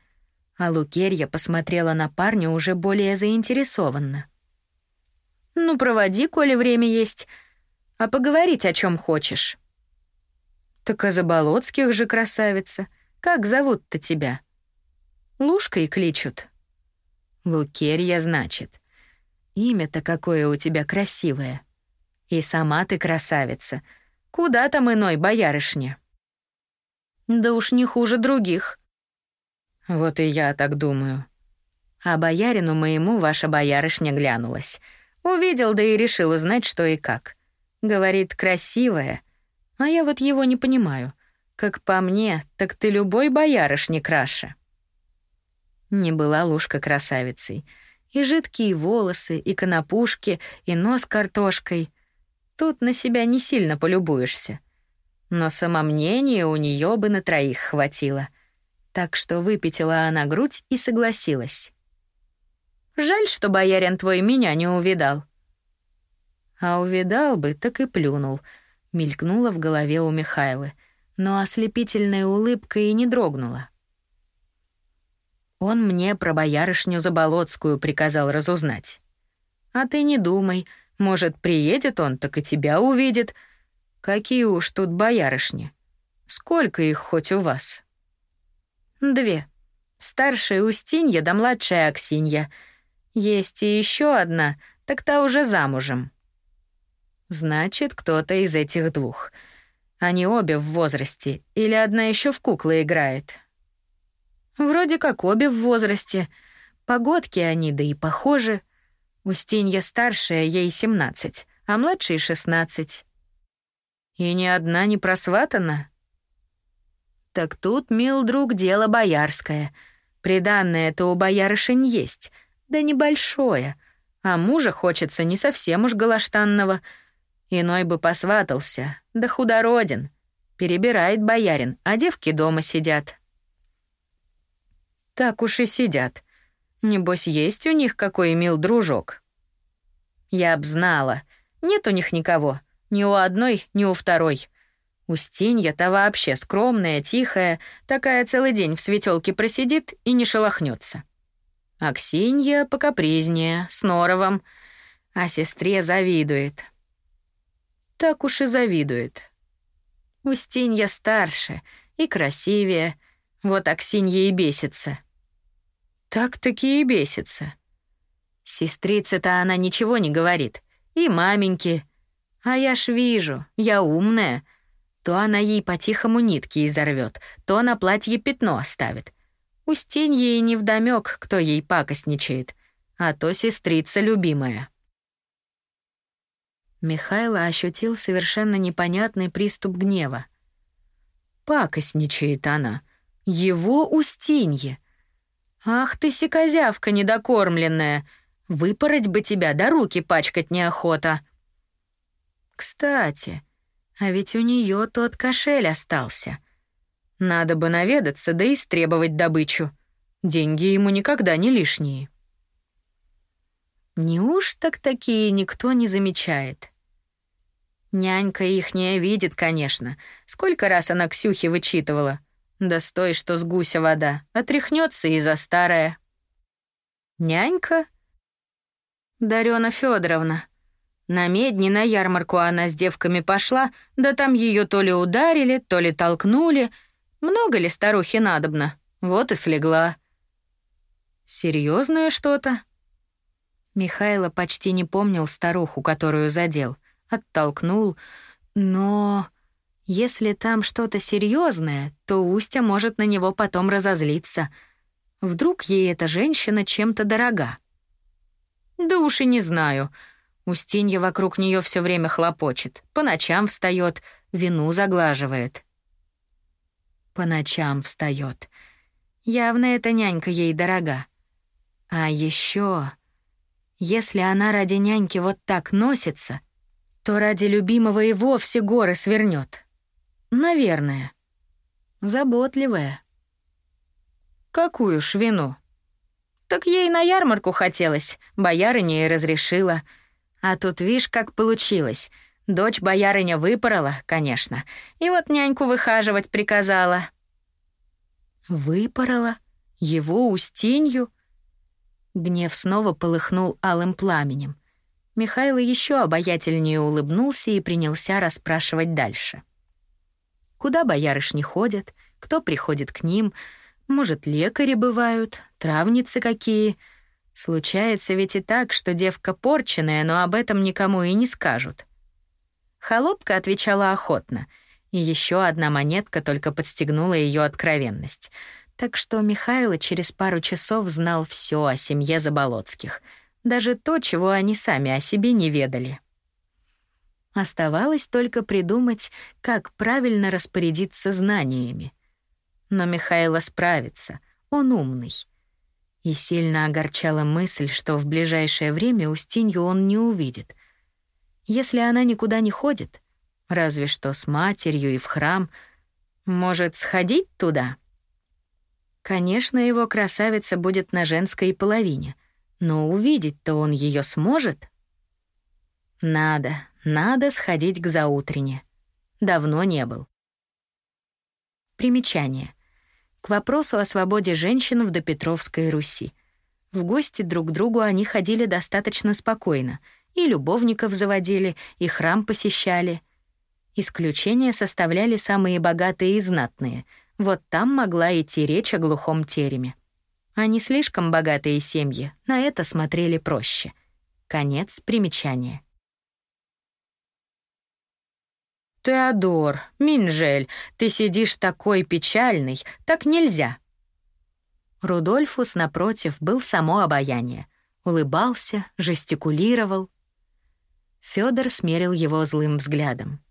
а Лукерья посмотрела на парня уже более заинтересованно. «Ну, проводи, коли время есть, а поговорить о чем хочешь». «Так о Заболоцких же красавица. Как зовут-то тебя?» «Лушкой кличут». «Лукерья, значит». Имя-то какое у тебя красивое. И сама ты красавица. Куда там иной боярышне? Да уж не хуже других. Вот и я так думаю. А боярину моему ваша боярышня глянулась. Увидел, да и решил узнать, что и как. Говорит, красивая. А я вот его не понимаю. Как по мне, так ты любой боярышне краше. Не была Лушка красавицей — и жидкие волосы, и конопушки, и нос картошкой. Тут на себя не сильно полюбуешься. Но самомнение у нее бы на троих хватило. Так что выпятила она грудь и согласилась. «Жаль, что боярин твой меня не увидал». «А увидал бы, так и плюнул», — мелькнула в голове у Михайлы, но ослепительная улыбка и не дрогнула. Он мне про боярышню Заболоцкую приказал разузнать. А ты не думай, может, приедет он, так и тебя увидит. Какие уж тут боярышни. Сколько их хоть у вас? Две. Старшая Устинья да младшая Аксинья. Есть и еще одна, так та уже замужем. Значит, кто-то из этих двух. Они обе в возрасте, или одна еще в куклы играет. Вроде как обе в возрасте. Погодки они, да и похожи. Устинья старшая, ей 17, а младшей 16. И ни одна не просватана. Так тут, мил друг, дело боярское. Приданное-то у боярышень есть, да небольшое. А мужа хочется не совсем уж голоштанного. Иной бы посватался, да худороден. Перебирает боярин, а девки дома сидят. Так уж и сидят. Небось, есть у них какой мил дружок. Я б знала. Нет у них никого. Ни у одной, ни у второй. Устинья-то вообще скромная, тихая, такая целый день в светелке просидит и не шелохнется. Аксинья покапризнее, с норовом, а сестре завидует. Так уж и завидует. Устинья старше и красивее, вот Аксинья и бесится. Так-таки и бесится. Сестрица-то она ничего не говорит. И маменьки. А я ж вижу, я умная. То она ей по-тихому нитки изорвет, то на платье пятно оставит. Устинье и невдомёк, кто ей пакостничает, а то сестрица любимая. Михайло ощутил совершенно непонятный приступ гнева. Пакостничает она. Его Устинье. «Ах ты, сикозявка недокормленная! Выпороть бы тебя, да руки пачкать неохота!» «Кстати, а ведь у нее тот кошель остался. Надо бы наведаться, да и стребовать добычу. Деньги ему никогда не лишние». Неуж так такие никто не замечает? Нянька ихняя видит, конечно. Сколько раз она Ксюхе вычитывала. Да стой, что с гуся вода, отряхнется и за старое. Нянька? Дарёна Федоровна. На медни на ярмарку она с девками пошла, да там ее то ли ударили, то ли толкнули. Много ли старухи надобно? Вот и слегла. Серьезное что-то? Михайло почти не помнил старуху, которую задел. Оттолкнул, но... Если там что-то серьезное, то Устя может на него потом разозлиться. Вдруг ей эта женщина чем-то дорога. Да уж и не знаю. Устинья вокруг нее все время хлопочет, по ночам встает, вину заглаживает. По ночам встает. Явно эта нянька ей дорога. А еще, если она ради няньки вот так носится, то ради любимого и вовсе горы свернет. Наверное. Заботливая. Какую ж вину? Так ей на ярмарку хотелось, боярыня и разрешила. А тут видишь, как получилось. Дочь боярыня выпорола, конечно, и вот няньку выхаживать приказала. Выпорола? Его Устинью? Гнев снова полыхнул алым пламенем. Михаил еще обаятельнее улыбнулся и принялся расспрашивать дальше. — Куда боярышни ходят, кто приходит к ним, может, лекари бывают, травницы какие. Случается ведь и так, что девка порченная, но об этом никому и не скажут. Холопка отвечала охотно, и еще одна монетка только подстегнула ее откровенность. Так что Михайло через пару часов знал все о семье Заболоцких, даже то, чего они сами о себе не ведали. Оставалось только придумать, как правильно распорядиться знаниями. Но Михайло справится, он умный. И сильно огорчала мысль, что в ближайшее время Устинью он не увидит. Если она никуда не ходит, разве что с матерью и в храм, может, сходить туда? Конечно, его красавица будет на женской половине, но увидеть-то он ее сможет. Надо, надо сходить к заутрене. Давно не был. Примечание. К вопросу о свободе женщин в допетровской Руси. В гости друг к другу они ходили достаточно спокойно, и любовников заводили, и храм посещали. Исключения составляли самые богатые и знатные. Вот там могла идти речь о глухом тереме. А не слишком богатые семьи на это смотрели проще. Конец примечания. «Теодор, Минжель, ты сидишь такой печальный, так нельзя». Рудольфус, напротив, был само обаяние. Улыбался, жестикулировал. Фёдор смерил его злым взглядом.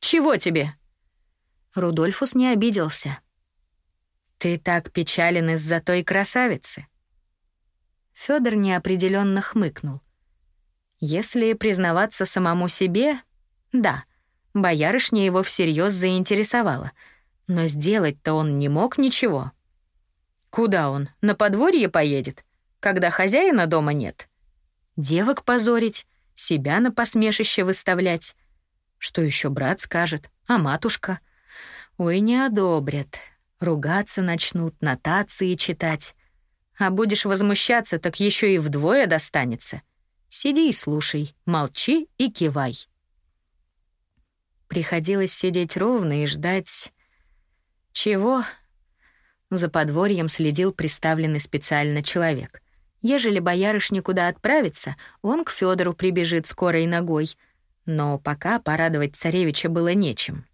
«Чего тебе?» Рудольфус не обиделся. «Ты так печален из-за той красавицы?» Фёдор неопределенно хмыкнул. «Если признаваться самому себе, да, Боярышня его всерьез заинтересовала. Но сделать-то он не мог ничего. Куда он? На подворье поедет, когда хозяина дома нет? Девок позорить, себя на посмешище выставлять. Что еще брат скажет? А матушка? Ой, не одобрят. Ругаться начнут, нотации читать. А будешь возмущаться, так еще и вдвое достанется. Сиди и слушай, молчи и кивай. Приходилось сидеть ровно и ждать... Чего? За подворьем следил приставленный специально человек. Ежели боярышни куда отправится, он к Федору прибежит скорой ногой. Но пока порадовать царевича было нечем.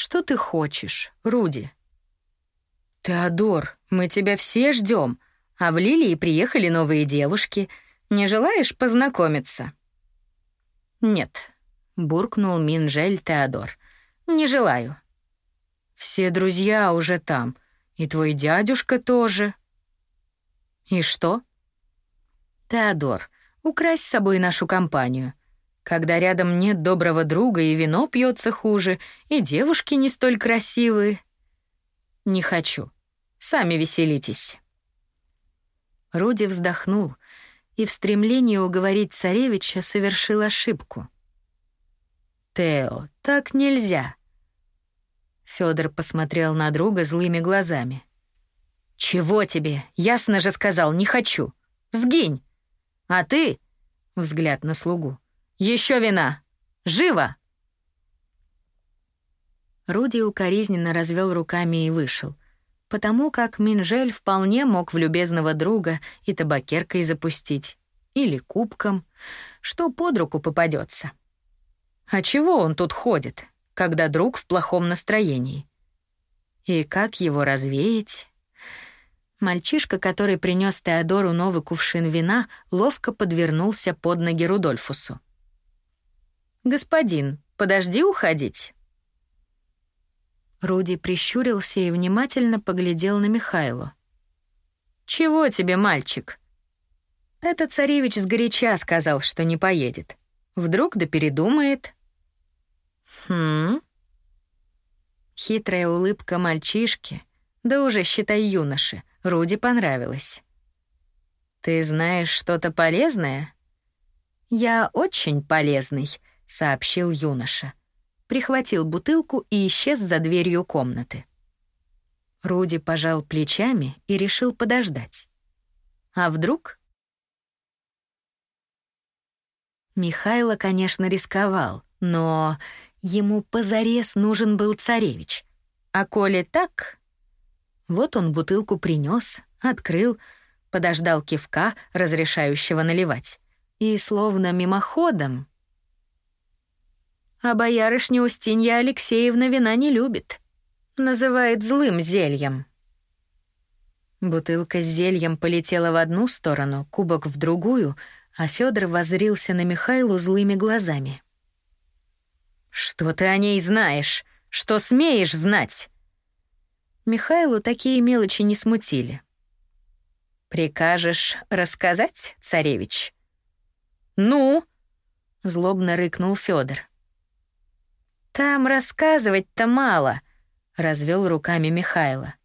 «Что ты хочешь, Руди?» «Теодор, мы тебя все ждем, а в Лилии приехали новые девушки. Не желаешь познакомиться?» «Нет, буркнул Минжель Теодор. Не желаю. Все друзья уже там, и твой дядюшка тоже. И что? Теодор, укрась с собой нашу компанию. Когда рядом нет доброго друга, и вино пьется хуже, и девушки не столь красивые. Не хочу. Сами веселитесь. Руди вздохнул и в стремлении уговорить царевича совершил ошибку — Тео, так нельзя. Федор посмотрел на друга злыми глазами. Чего тебе? Ясно же сказал, не хочу. Сгинь. А ты, взгляд на слугу, еще вина. Живо. Руди укоризненно развел руками и вышел, потому как Минжель вполне мог в любезного друга и табакеркой запустить, или кубком, что под руку попадется. А чего он тут ходит, когда друг в плохом настроении? И как его развеять? Мальчишка, который принес Теодору новый кувшин вина, ловко подвернулся под ноги Рудольфусу. «Господин, подожди уходить». Руди прищурился и внимательно поглядел на Михайлу. «Чего тебе, мальчик?» «Это царевич сгоряча сказал, что не поедет. Вдруг да передумает». «Хм?» Хитрая улыбка мальчишки, да уже, считай, юноши, Руди понравилась. «Ты знаешь что-то полезное?» «Я очень полезный», — сообщил юноша. Прихватил бутылку и исчез за дверью комнаты. Руди пожал плечами и решил подождать. А вдруг? Михайло, конечно, рисковал, но Ему позарез нужен был царевич. А коли так... Вот он бутылку принес, открыл, подождал кивка, разрешающего наливать. И словно мимоходом... А боярышня Устинья Алексеевна вина не любит. Называет злым зельем. Бутылка с зельем полетела в одну сторону, кубок в другую, а Федор воззрился на Михайлу злыми глазами. «Что ты о ней знаешь? Что смеешь знать?» Михайлу такие мелочи не смутили. «Прикажешь рассказать, царевич?» «Ну?» — злобно рыкнул Федор. «Там рассказывать-то мало», — развел руками Михайло.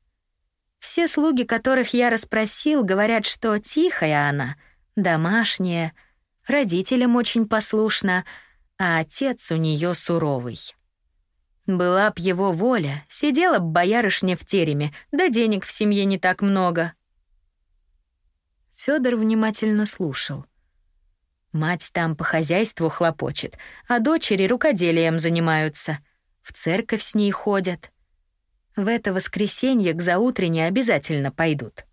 Все слуги, которых я расспросил, говорят, что тихая она, домашняя, родителям очень послушна, а отец у нее суровый. Была б его воля, сидела б боярышня в тереме, да денег в семье не так много. Федор внимательно слушал. Мать там по хозяйству хлопочет, а дочери рукоделием занимаются. В церковь с ней ходят. В это воскресенье к заутренне обязательно пойдут.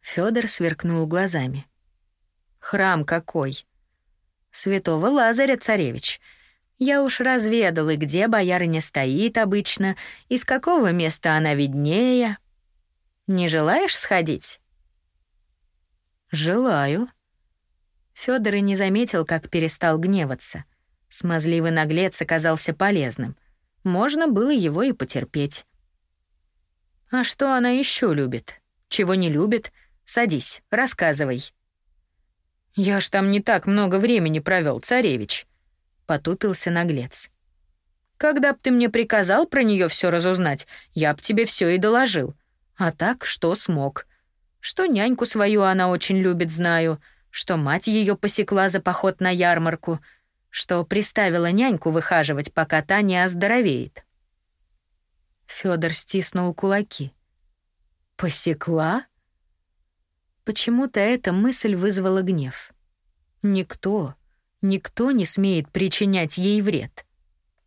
Федор сверкнул глазами. Храм какой? Святого Лазаря, царевич. Я уж разведал, и где боярыня стоит обычно, и с какого места она виднее. Не желаешь сходить? Желаю. Федор и не заметил, как перестал гневаться. Смазливый наглец оказался полезным. Можно было его и потерпеть. А что она еще любит? Чего не любит? Садись, рассказывай. Я ж там не так много времени провел, царевич, потупился наглец. Когда б ты мне приказал про нее все разузнать, я б тебе все и доложил. А так, что смог. Что няньку свою она очень любит, знаю, что мать ее посекла за поход на ярмарку — что приставила няньку выхаживать, пока та не оздоровеет. Фёдор стиснул кулаки. «Посекла?» Почему-то эта мысль вызвала гнев. Никто, никто не смеет причинять ей вред,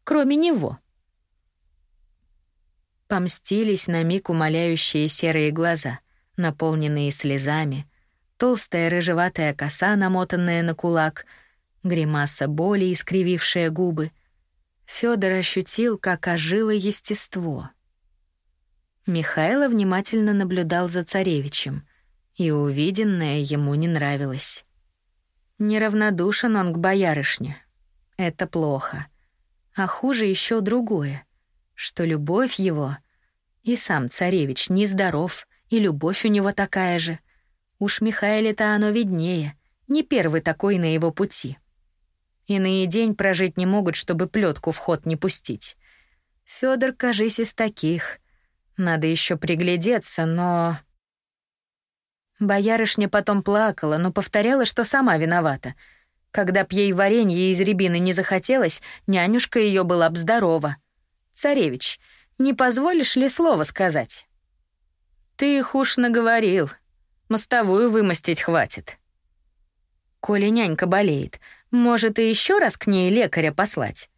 кроме него. Помстились на миг умоляющие серые глаза, наполненные слезами, толстая рыжеватая коса, намотанная на кулак — гримаса боли, искривившая губы. Фёдор ощутил, как ожило естество. Михайло внимательно наблюдал за царевичем, и увиденное ему не нравилось. Неравнодушен он к боярышне. Это плохо. А хуже еще другое, что любовь его и сам царевич нездоров, и любовь у него такая же. Уж Михаиле-то оно виднее, не первый такой на его пути. Иные день прожить не могут, чтобы плетку в ход не пустить. Федор, кажись, из таких. Надо еще приглядеться, но... Боярышня потом плакала, но повторяла, что сама виновата. Когда б ей варенье из рябины не захотелось, нянюшка ее была б здорова. «Царевич, не позволишь ли слово сказать?» «Ты их уж наговорил. Мостовую вымостить хватит». Коля нянька болеет, может, и еще раз к ней лекаря послать?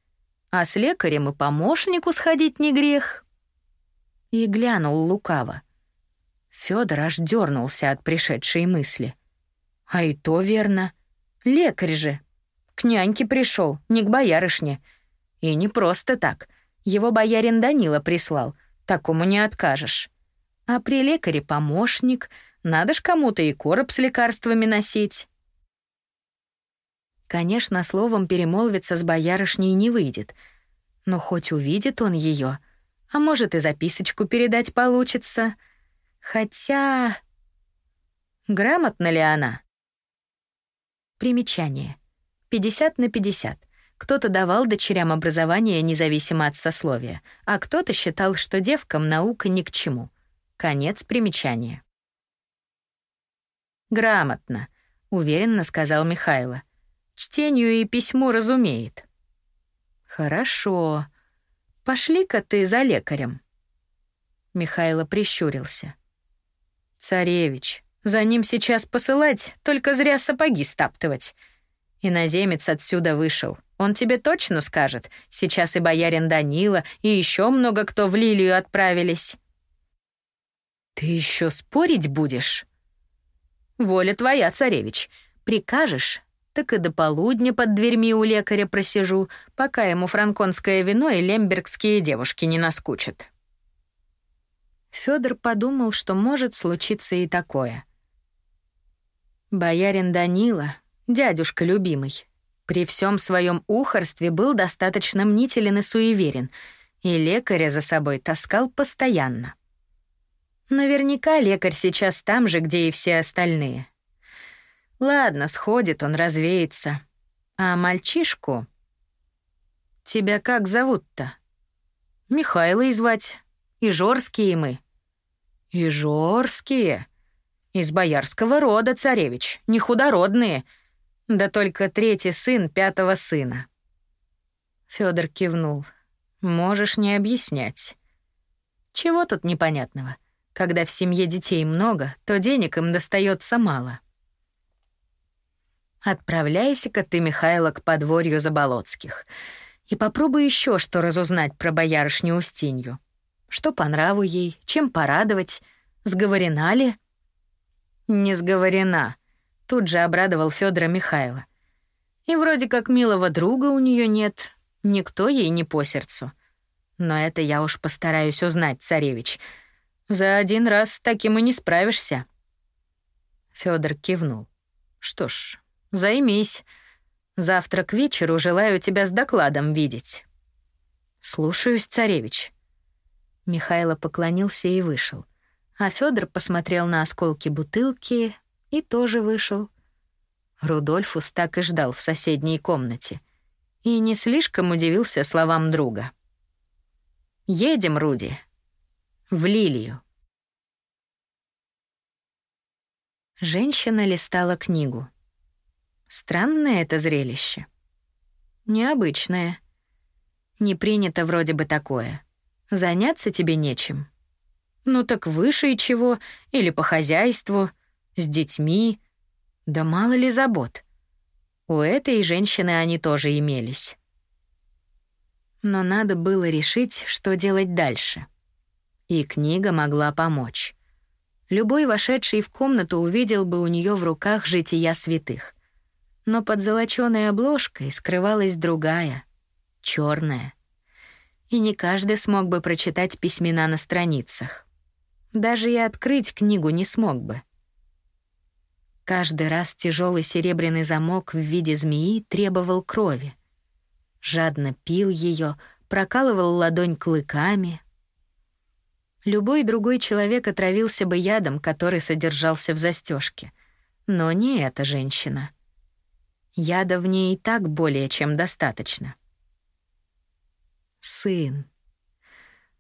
А с лекарем и помощнику сходить не грех. И глянул лукаво. Федор аж дернулся от пришедшей мысли. А и то верно. Лекарь же. К няньке пришел, не к боярышне. И не просто так. Его боярин Данила прислал. Такому не откажешь. А при лекаре помощник. Надо ж кому-то и короб с лекарствами носить. Конечно, словом перемолвиться с боярышней не выйдет, но хоть увидит он ее, а может и записочку передать получится. Хотя... Грамотна ли она? Примечание. 50 на 50. Кто-то давал дочерям образование независимо от сословия, а кто-то считал, что девкам наука ни к чему. Конец примечания. «Грамотно», — уверенно сказал Михайло. Чтению и письму разумеет. Хорошо. Пошли-ка ты за лекарем. Михайло прищурился. Царевич, за ним сейчас посылать, только зря сапоги стаптывать. Иноземец отсюда вышел. Он тебе точно скажет. Сейчас и боярин Данила, и еще много кто в Лилию отправились. Ты еще спорить будешь? Воля твоя, царевич. Прикажешь, так и до полудня под дверьми у лекаря просижу, пока ему франконское вино и лембергские девушки не наскучат. Фёдор подумал, что может случиться и такое. Боярин Данила, дядюшка любимый, при всем своем ухорстве был достаточно мнителен и суеверен, и лекаря за собой таскал постоянно. Наверняка лекарь сейчас там же, где и все остальные — Ладно, сходит он, развеется. А мальчишку... Тебя как зовут-то? Михайло звать. И Жорские мы». «И Жорские?» «Из боярского рода, царевич, не худородные. Да только третий сын пятого сына». Федор кивнул. «Можешь не объяснять». «Чего тут непонятного? Когда в семье детей много, то денег им достается мало». Отправляйся-ка ты, Михайло, к подворью Заболоцких. И попробуй еще что разузнать про боярышню Устинью. Что по нраву ей, чем порадовать, сговорена ли? Не сговорена. Тут же обрадовал Федора Михайла. И вроде как милого друга у нее нет, никто ей не по сердцу. Но это я уж постараюсь узнать, царевич. За один раз таким и не справишься. Федор кивнул. Что ж, Займись. Завтра к вечеру желаю тебя с докладом видеть. Слушаюсь, царевич. Михайло поклонился и вышел. А Федор посмотрел на осколки бутылки и тоже вышел. Рудольфус так и ждал в соседней комнате и не слишком удивился словам друга. «Едем, Руди. В Лилию». Женщина листала книгу. Странное это зрелище. Необычное. Не принято вроде бы такое. Заняться тебе нечем. Ну так выше и чего, или по хозяйству, с детьми. Да мало ли забот. У этой женщины они тоже имелись. Но надо было решить, что делать дальше. И книга могла помочь. Любой вошедший в комнату увидел бы у нее в руках жития святых но под золочёной обложкой скрывалась другая, черная. И не каждый смог бы прочитать письмена на страницах. Даже и открыть книгу не смог бы. Каждый раз тяжелый серебряный замок в виде змеи требовал крови. Жадно пил ее, прокалывал ладонь клыками. Любой другой человек отравился бы ядом, который содержался в застежке, но не эта женщина. Яда в ней и так более чем достаточно. Сын.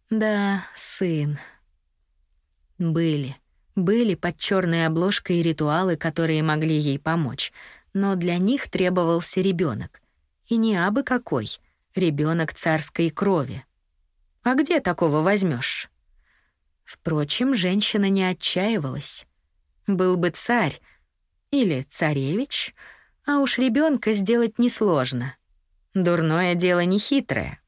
Да, сын. Были. Были под черной обложкой ритуалы, которые могли ей помочь, но для них требовался ребенок. И не абы какой, ребенок царской крови. А где такого возьмешь? Впрочем, женщина не отчаивалась. Был бы царь или царевич — а уж ребенка сделать несложно. Дурное дело не хитрое.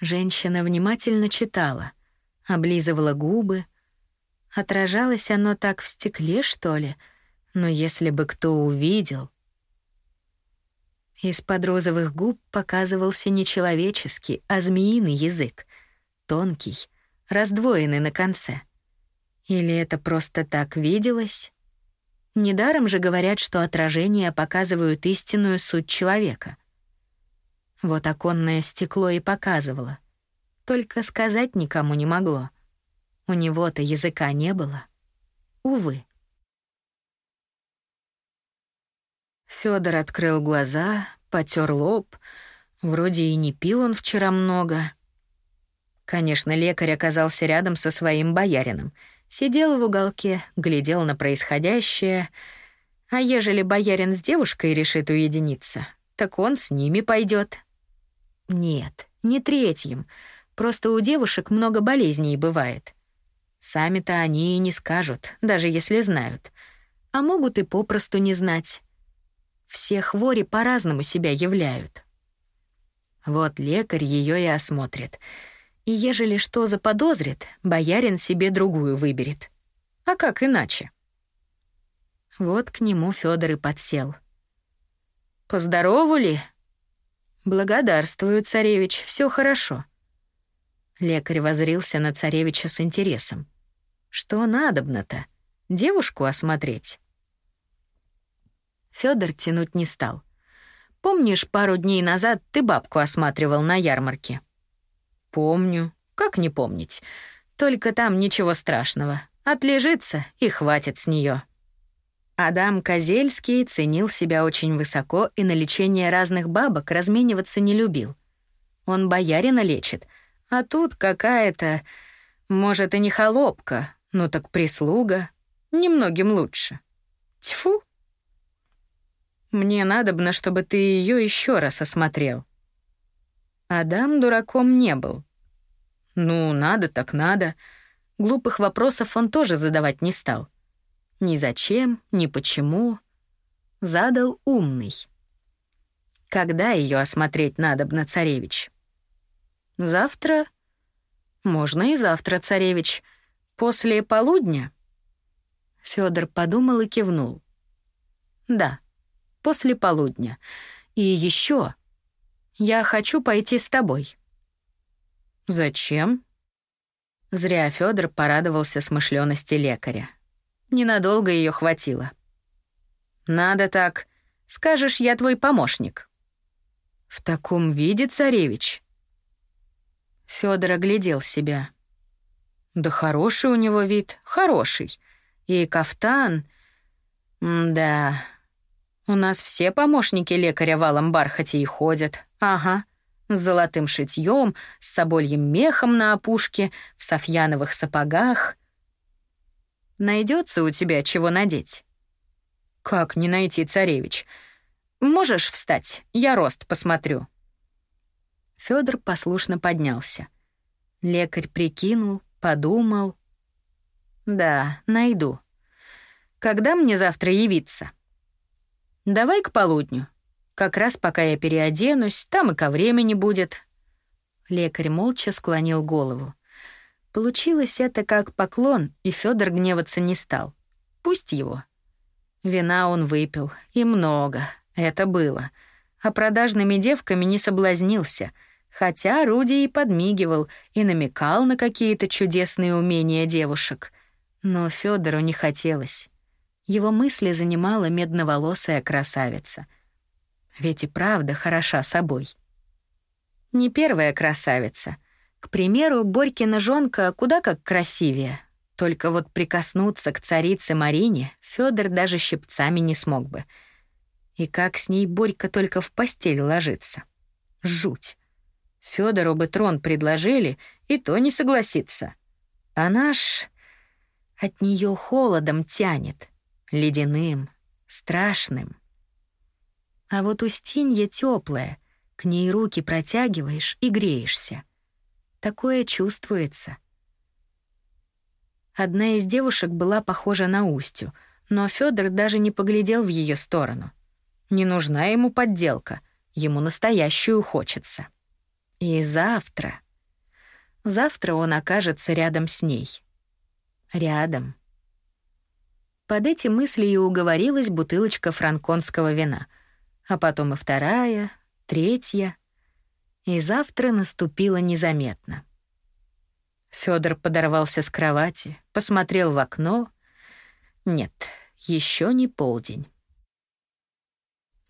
Женщина внимательно читала, облизывала губы. Отражалось оно так в стекле, что ли? Но если бы кто увидел... Из-под розовых губ показывался не человеческий, а змеиный язык. Тонкий, раздвоенный на конце. Или это просто так виделось? Недаром же говорят, что отражения показывают истинную суть человека. Вот оконное стекло и показывало. Только сказать никому не могло. У него-то языка не было. Увы. Фёдор открыл глаза, потер лоб. Вроде и не пил он вчера много. Конечно, лекарь оказался рядом со своим боярином — Сидел в уголке, глядел на происходящее. А ежели боярин с девушкой решит уединиться, так он с ними пойдет. Нет, не третьим. Просто у девушек много болезней бывает. Сами-то они и не скажут, даже если знают. А могут и попросту не знать. Все хвори по-разному себя являют. Вот лекарь ее и осмотрит — и ежели что заподозрит, боярин себе другую выберет. А как иначе? Вот к нему Фёдор и подсел. «Поздорову «Благодарствую, царевич, все хорошо». Лекарь возрился на царевича с интересом. «Что надобно-то? Девушку осмотреть?» Фёдор тянуть не стал. «Помнишь, пару дней назад ты бабку осматривал на ярмарке?» Помню. Как не помнить? Только там ничего страшного. Отлежится и хватит с нее. Адам Козельский ценил себя очень высоко и на лечение разных бабок размениваться не любил. Он боярина лечит, а тут какая-то, может, и не холопка, но так прислуга, немногим лучше. Тьфу! Мне надобно, чтобы ты ее еще раз осмотрел. Адам дураком не был. Ну, надо так надо. Глупых вопросов он тоже задавать не стал. Ни зачем, ни почему. Задал умный. Когда ее осмотреть надобно, царевич? Завтра? Можно и завтра, царевич. После полудня? Федор подумал и кивнул. Да, после полудня. И еще я хочу пойти с тобой. Зачем? Зря Федор порадовался смышленности лекаря. Ненадолго ее хватило. Надо так. Скажешь, я твой помощник. В таком виде, царевич. Федор оглядел себя. Да хороший у него вид, хороший. И кафтан. Да. У нас все помощники лекаря в алом бархате и ходят. Ага. С золотым шитьем, с собольем мехом на опушке, в софьяновых сапогах. Найдется у тебя чего надеть? Как не найти, царевич? Можешь встать? Я рост посмотрю. Федор послушно поднялся. Лекарь прикинул, подумал. Да, найду. Когда мне завтра явиться? Давай к полудню. Как раз пока я переоденусь, там и ко времени будет. Лекарь молча склонил голову. Получилось это как поклон, и Федор гневаться не стал. Пусть его. Вина он выпил, и много. Это было. А продажными девками не соблазнился, хотя Руди и подмигивал, и намекал на какие-то чудесные умения девушек. Но Федору не хотелось. Его мысли занимала медноволосая красавица. Ведь и правда хороша собой. Не первая красавица — к примеру, Борькина жонка куда как красивее. Только вот прикоснуться к царице Марине Федор даже щипцами не смог бы. И как с ней Борька только в постель ложится. Жуть. Федору бы трон предложили, и то не согласится. Она ж от нее холодом тянет, ледяным, страшным. А вот Устинья теплая, к ней руки протягиваешь и греешься. Такое чувствуется. Одна из девушек была похожа на Устю, но Федор даже не поглядел в ее сторону. Не нужна ему подделка, ему настоящую хочется. И завтра... Завтра он окажется рядом с ней. Рядом. Под эти мысли и уговорилась бутылочка франконского вина, а потом и вторая, третья — и завтра наступило незаметно. Федор подорвался с кровати, посмотрел в окно. Нет, еще не полдень.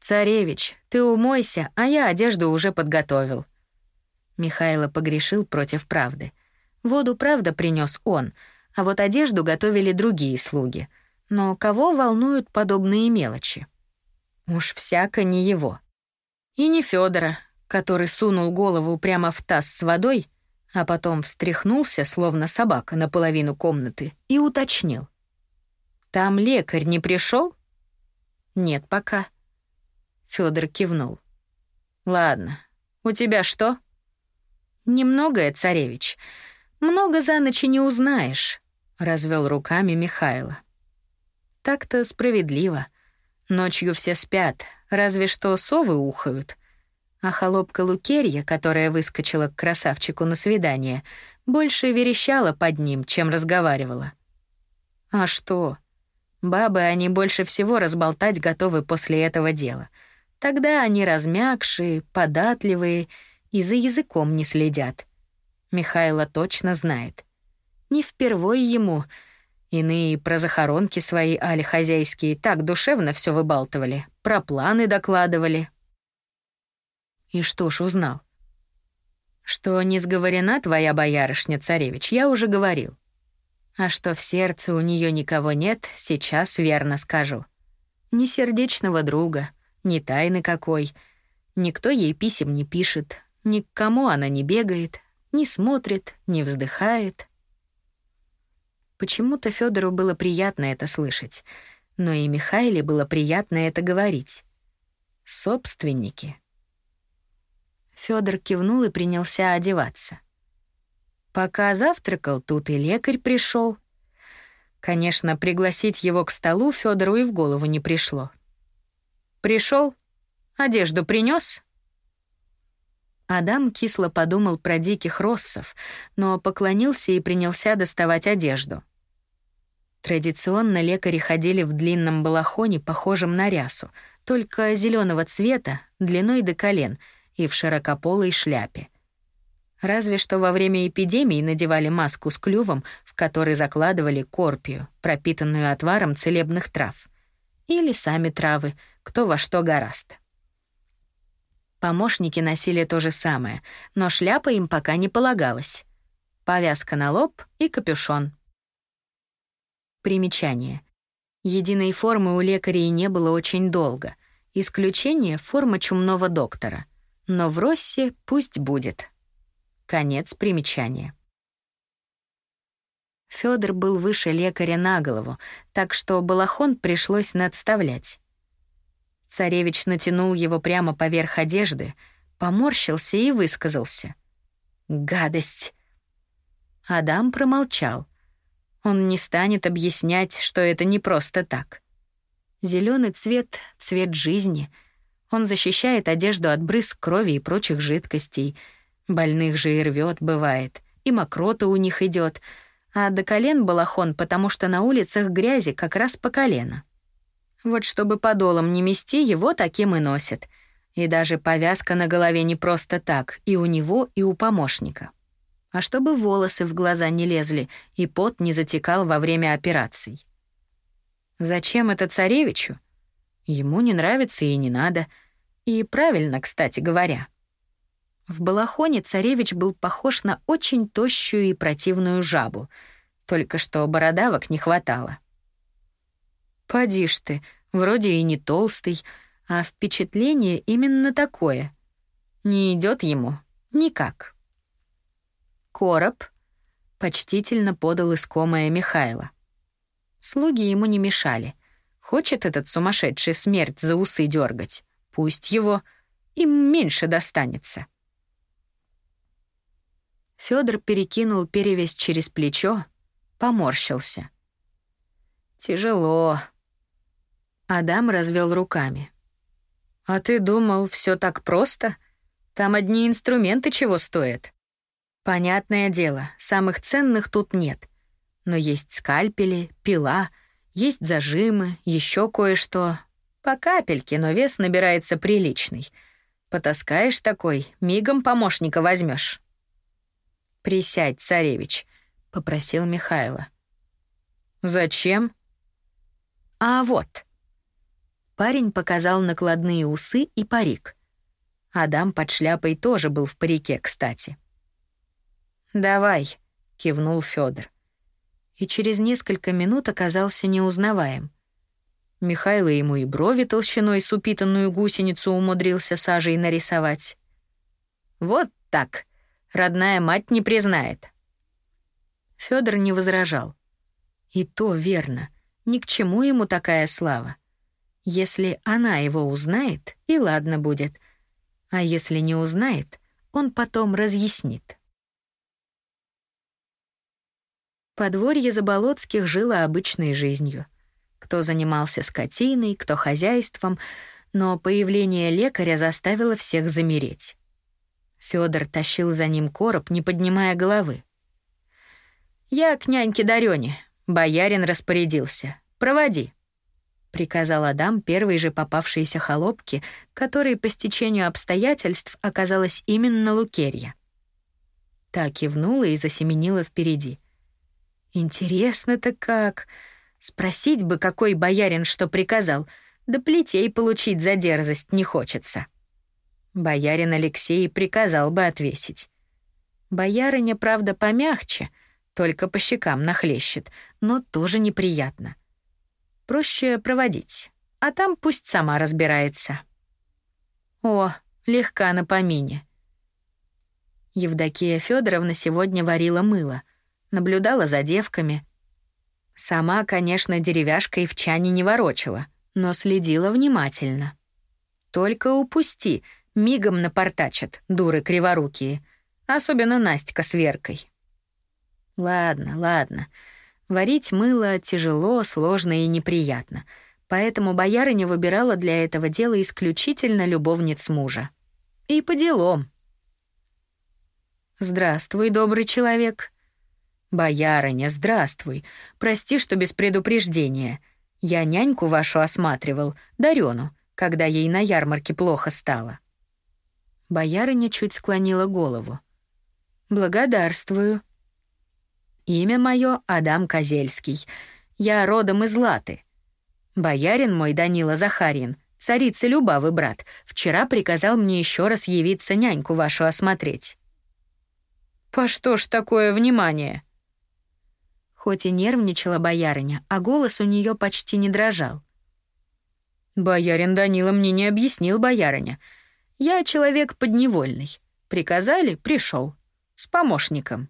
«Царевич, ты умойся, а я одежду уже подготовил». Михайло погрешил против правды. Воду, правда, принес он, а вот одежду готовили другие слуги. Но кого волнуют подобные мелочи? Уж всяко не его. И не Федора, который сунул голову прямо в таз с водой, а потом встряхнулся, словно собака, на половину комнаты и уточнил. «Там лекарь не пришел? «Нет пока». Федор кивнул. «Ладно, у тебя что?» «Немногое, царевич. Много за ночь не узнаешь», — развел руками Михайло. «Так-то справедливо. Ночью все спят, разве что совы ухают а холопка Лукерья, которая выскочила к красавчику на свидание, больше верещала под ним, чем разговаривала. А что? Бабы они больше всего разболтать готовы после этого дела. Тогда они размягшие, податливые и за языком не следят. Михайло точно знает. Не впервой ему Иные про захоронки свои али хозяйские так душевно все выбалтывали, про планы докладывали, и что ж узнал? Что не сговорена твоя боярышня, царевич, я уже говорил. А что в сердце у нее никого нет, сейчас верно скажу. Ни сердечного друга, ни тайны какой. Никто ей писем не пишет, Ни к кому она не бегает, не смотрит, не вздыхает. Почему-то Федору было приятно это слышать, но и Михаиле было приятно это говорить. Собственники. Федор кивнул и принялся одеваться. Пока завтракал, тут и лекарь пришел. Конечно, пригласить его к столу Федору и в голову не пришло. Пришел, одежду принес. Адам кисло подумал про диких россов, но поклонился и принялся доставать одежду. Традиционно лекари ходили в длинном балахоне, похожем на рясу, только зеленого цвета, длиной до колен и в широкополой шляпе. Разве что во время эпидемии надевали маску с клювом, в который закладывали корпию, пропитанную отваром целебных трав. Или сами травы, кто во что гораст. Помощники носили то же самое, но шляпа им пока не полагалась. Повязка на лоб и капюшон. Примечание. Единой формы у лекарей не было очень долго. Исключение — форма чумного доктора. Но в Россе пусть будет. Конец примечания. Фёдор был выше лекаря на голову, так что балахон пришлось надставлять. Царевич натянул его прямо поверх одежды, поморщился и высказался. «Гадость!» Адам промолчал. Он не станет объяснять, что это не просто так. Зеленый цвет — цвет жизни. Он защищает одежду от брызг крови и прочих жидкостей — Больных же и рвет, бывает, и мокрота у них идет, а до колен балахон, потому что на улицах грязи как раз по колено. Вот чтобы подолом не мести, его таким и носят. И даже повязка на голове не просто так, и у него, и у помощника. А чтобы волосы в глаза не лезли, и пот не затекал во время операций. Зачем это царевичу? Ему не нравится и не надо. И правильно, кстати говоря. В балахоне царевич был похож на очень тощую и противную жабу, только что бородавок не хватало. «Поди ж ты, вроде и не толстый, а впечатление именно такое. Не идет ему никак». «Короб», — почтительно подал искомое Михайло. Слуги ему не мешали. Хочет этот сумасшедший смерть за усы дергать. Пусть его им меньше достанется. Федор перекинул перевязь через плечо, поморщился. Тяжело. Адам развел руками. А ты думал, все так просто? Там одни инструменты чего стоят. Понятное дело, самых ценных тут нет. Но есть скальпели, пила, есть зажимы, еще кое-что. По капельке, но вес набирается приличный. Потаскаешь такой, мигом помощника возьмешь. «Присядь, царевич», — попросил Михайло. «Зачем?» «А вот». Парень показал накладные усы и парик. Адам под шляпой тоже был в парике, кстати. «Давай», — кивнул Федор. И через несколько минут оказался неузнаваем. Михайло ему и брови толщиной с упитанную гусеницу умудрился сажей нарисовать. «Вот так», родная мать не признает. Федор не возражал. И то верно. Ни к чему ему такая слава. Если она его узнает, и ладно будет. А если не узнает, он потом разъяснит. Подворье Заболоцких жило обычной жизнью. Кто занимался скотиной, кто хозяйством, но появление лекаря заставило всех замереть. Федор тащил за ним короб, не поднимая головы. «Я к няньке Дарёне. Боярин распорядился. Проводи», — приказал Адам первой же попавшейся холопке, которой по стечению обстоятельств оказалась именно Лукерья. Та кивнула и засеменила впереди. «Интересно-то как? Спросить бы, какой боярин что приказал, да плетей получить за дерзость не хочется». Боярин Алексей приказал бы отвесить. Боярыня, правда, помягче, только по щекам нахлещет, но тоже неприятно. Проще проводить, а там пусть сама разбирается. О, легка на помине. Евдокия Федоровна сегодня варила мыло, наблюдала за девками. Сама, конечно, деревяшкой в чане не ворочала, но следила внимательно. Только упусти, мигом напортачат, дуры криворукие. Особенно Настя с Веркой. Ладно, ладно. Варить мыло тяжело, сложно и неприятно. Поэтому боярыня выбирала для этого дела исключительно любовниц мужа. И по делам. «Здравствуй, добрый человек». «Боярыня, здравствуй. Прости, что без предупреждения. Я няньку вашу осматривал, Дарёну, когда ей на ярмарке плохо стало». Боярыня чуть склонила голову. «Благодарствую». «Имя мое Адам Козельский. Я родом из Латы. Боярин мой Данила Захарин, царица Любавы брат, вчера приказал мне еще раз явиться няньку вашу осмотреть». «По что ж такое внимание?» Хоть и нервничала боярыня, а голос у нее почти не дрожал. «Боярин Данила мне не объяснил, боярыня. Я человек подневольный. Приказали — пришел. С помощником».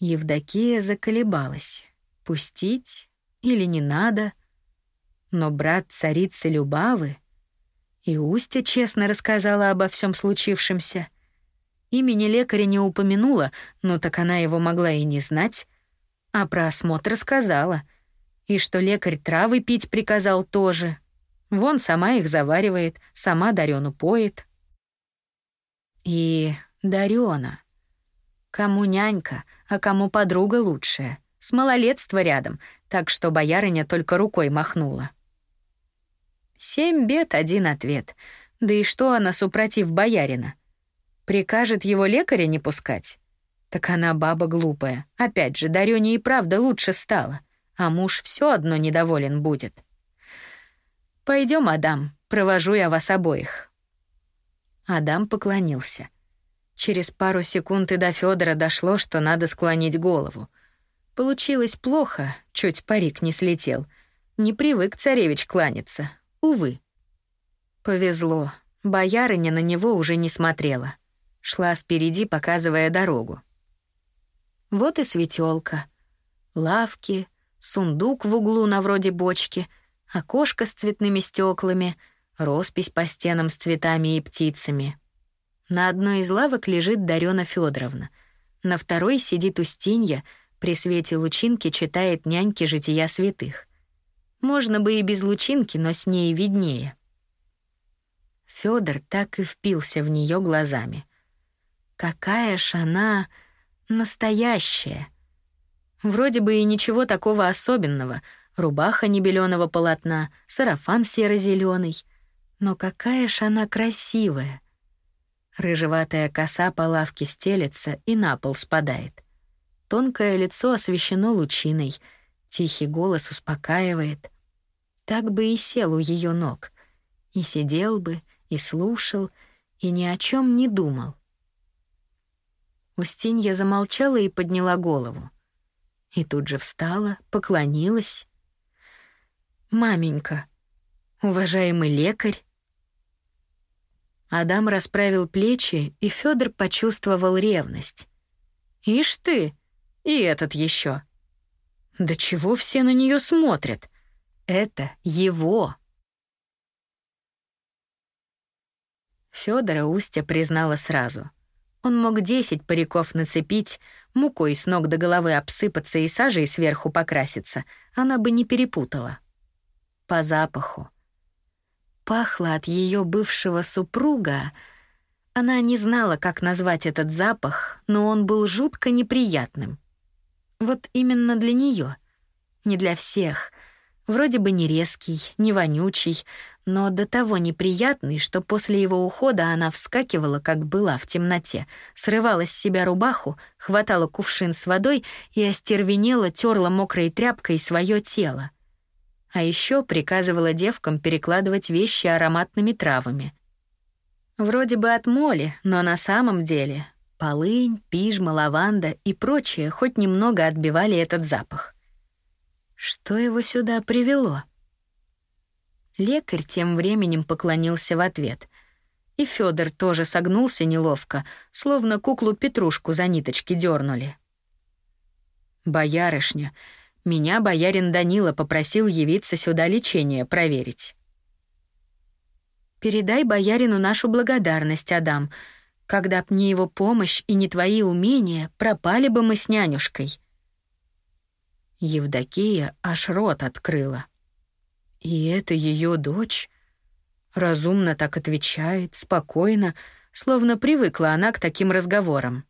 Евдокия заколебалась. Пустить или не надо? Но брат царицы Любавы... И Устя честно рассказала обо всем случившемся — Имени лекаря не упомянула, но так она его могла и не знать. А про осмотр сказала. И что лекарь травы пить приказал тоже. Вон сама их заваривает, сама Дарёну поет. И Дарёна. Кому нянька, а кому подруга лучшая. С малолетства рядом, так что боярыня только рукой махнула. Семь бед, один ответ. Да и что она супротив боярина? Прикажет его лекаря не пускать? Так она баба глупая. Опять же, Дарёне и правда лучше стало, а муж все одно недоволен будет. Пойдем, Адам, провожу я вас обоих. Адам поклонился. Через пару секунд и до Федора дошло, что надо склонить голову. Получилось плохо, чуть парик не слетел. Не привык царевич кланяться, увы. Повезло, боярыня на него уже не смотрела шла впереди, показывая дорогу. Вот и светелка, лавки, сундук в углу на вроде бочки, окошко с цветными стеклами, роспись по стенам с цветами и птицами. На одной из лавок лежит Дарёна Федоровна, на второй сидит Устинья, при свете лучинки читает няньки жития святых. Можно бы и без лучинки, но с ней виднее. Федор так и впился в нее глазами — Какая ж она настоящая. Вроде бы и ничего такого особенного. Рубаха небелёного полотна, сарафан серо-зелёный. Но какая ж она красивая. Рыжеватая коса по лавке стелется и на пол спадает. Тонкое лицо освещено лучиной, тихий голос успокаивает. Так бы и сел у её ног. И сидел бы, и слушал, и ни о чём не думал. Устинья замолчала и подняла голову. И тут же встала, поклонилась. «Маменька, уважаемый лекарь». Адам расправил плечи, и Федор почувствовал ревность. «Ишь ты, и этот еще. Да чего все на нее смотрят? Это его!» Федора Устя признала сразу — он мог десять париков нацепить, мукой с ног до головы обсыпаться и сажей сверху покраситься, она бы не перепутала. По запаху. Пахло от ее бывшего супруга. Она не знала, как назвать этот запах, но он был жутко неприятным. Вот именно для нее, не для всех — Вроде бы не резкий, не вонючий, но до того неприятный, что после его ухода она вскакивала, как была в темноте, срывала с себя рубаху, хватала кувшин с водой и остервенела, терла мокрой тряпкой свое тело. А еще приказывала девкам перекладывать вещи ароматными травами. Вроде бы от моли, но на самом деле полынь, пижма, лаванда и прочее хоть немного отбивали этот запах — что его сюда привело? Лекарь тем временем поклонился в ответ. И Федор тоже согнулся неловко, словно куклу-петрушку за ниточки дернули. «Боярышня, меня боярин Данила попросил явиться сюда лечение проверить». «Передай боярину нашу благодарность, Адам. Когда б не его помощь и не твои умения, пропали бы мы с нянюшкой». Евдокия аж рот открыла. И это ее дочь? Разумно так отвечает, спокойно, словно привыкла она к таким разговорам.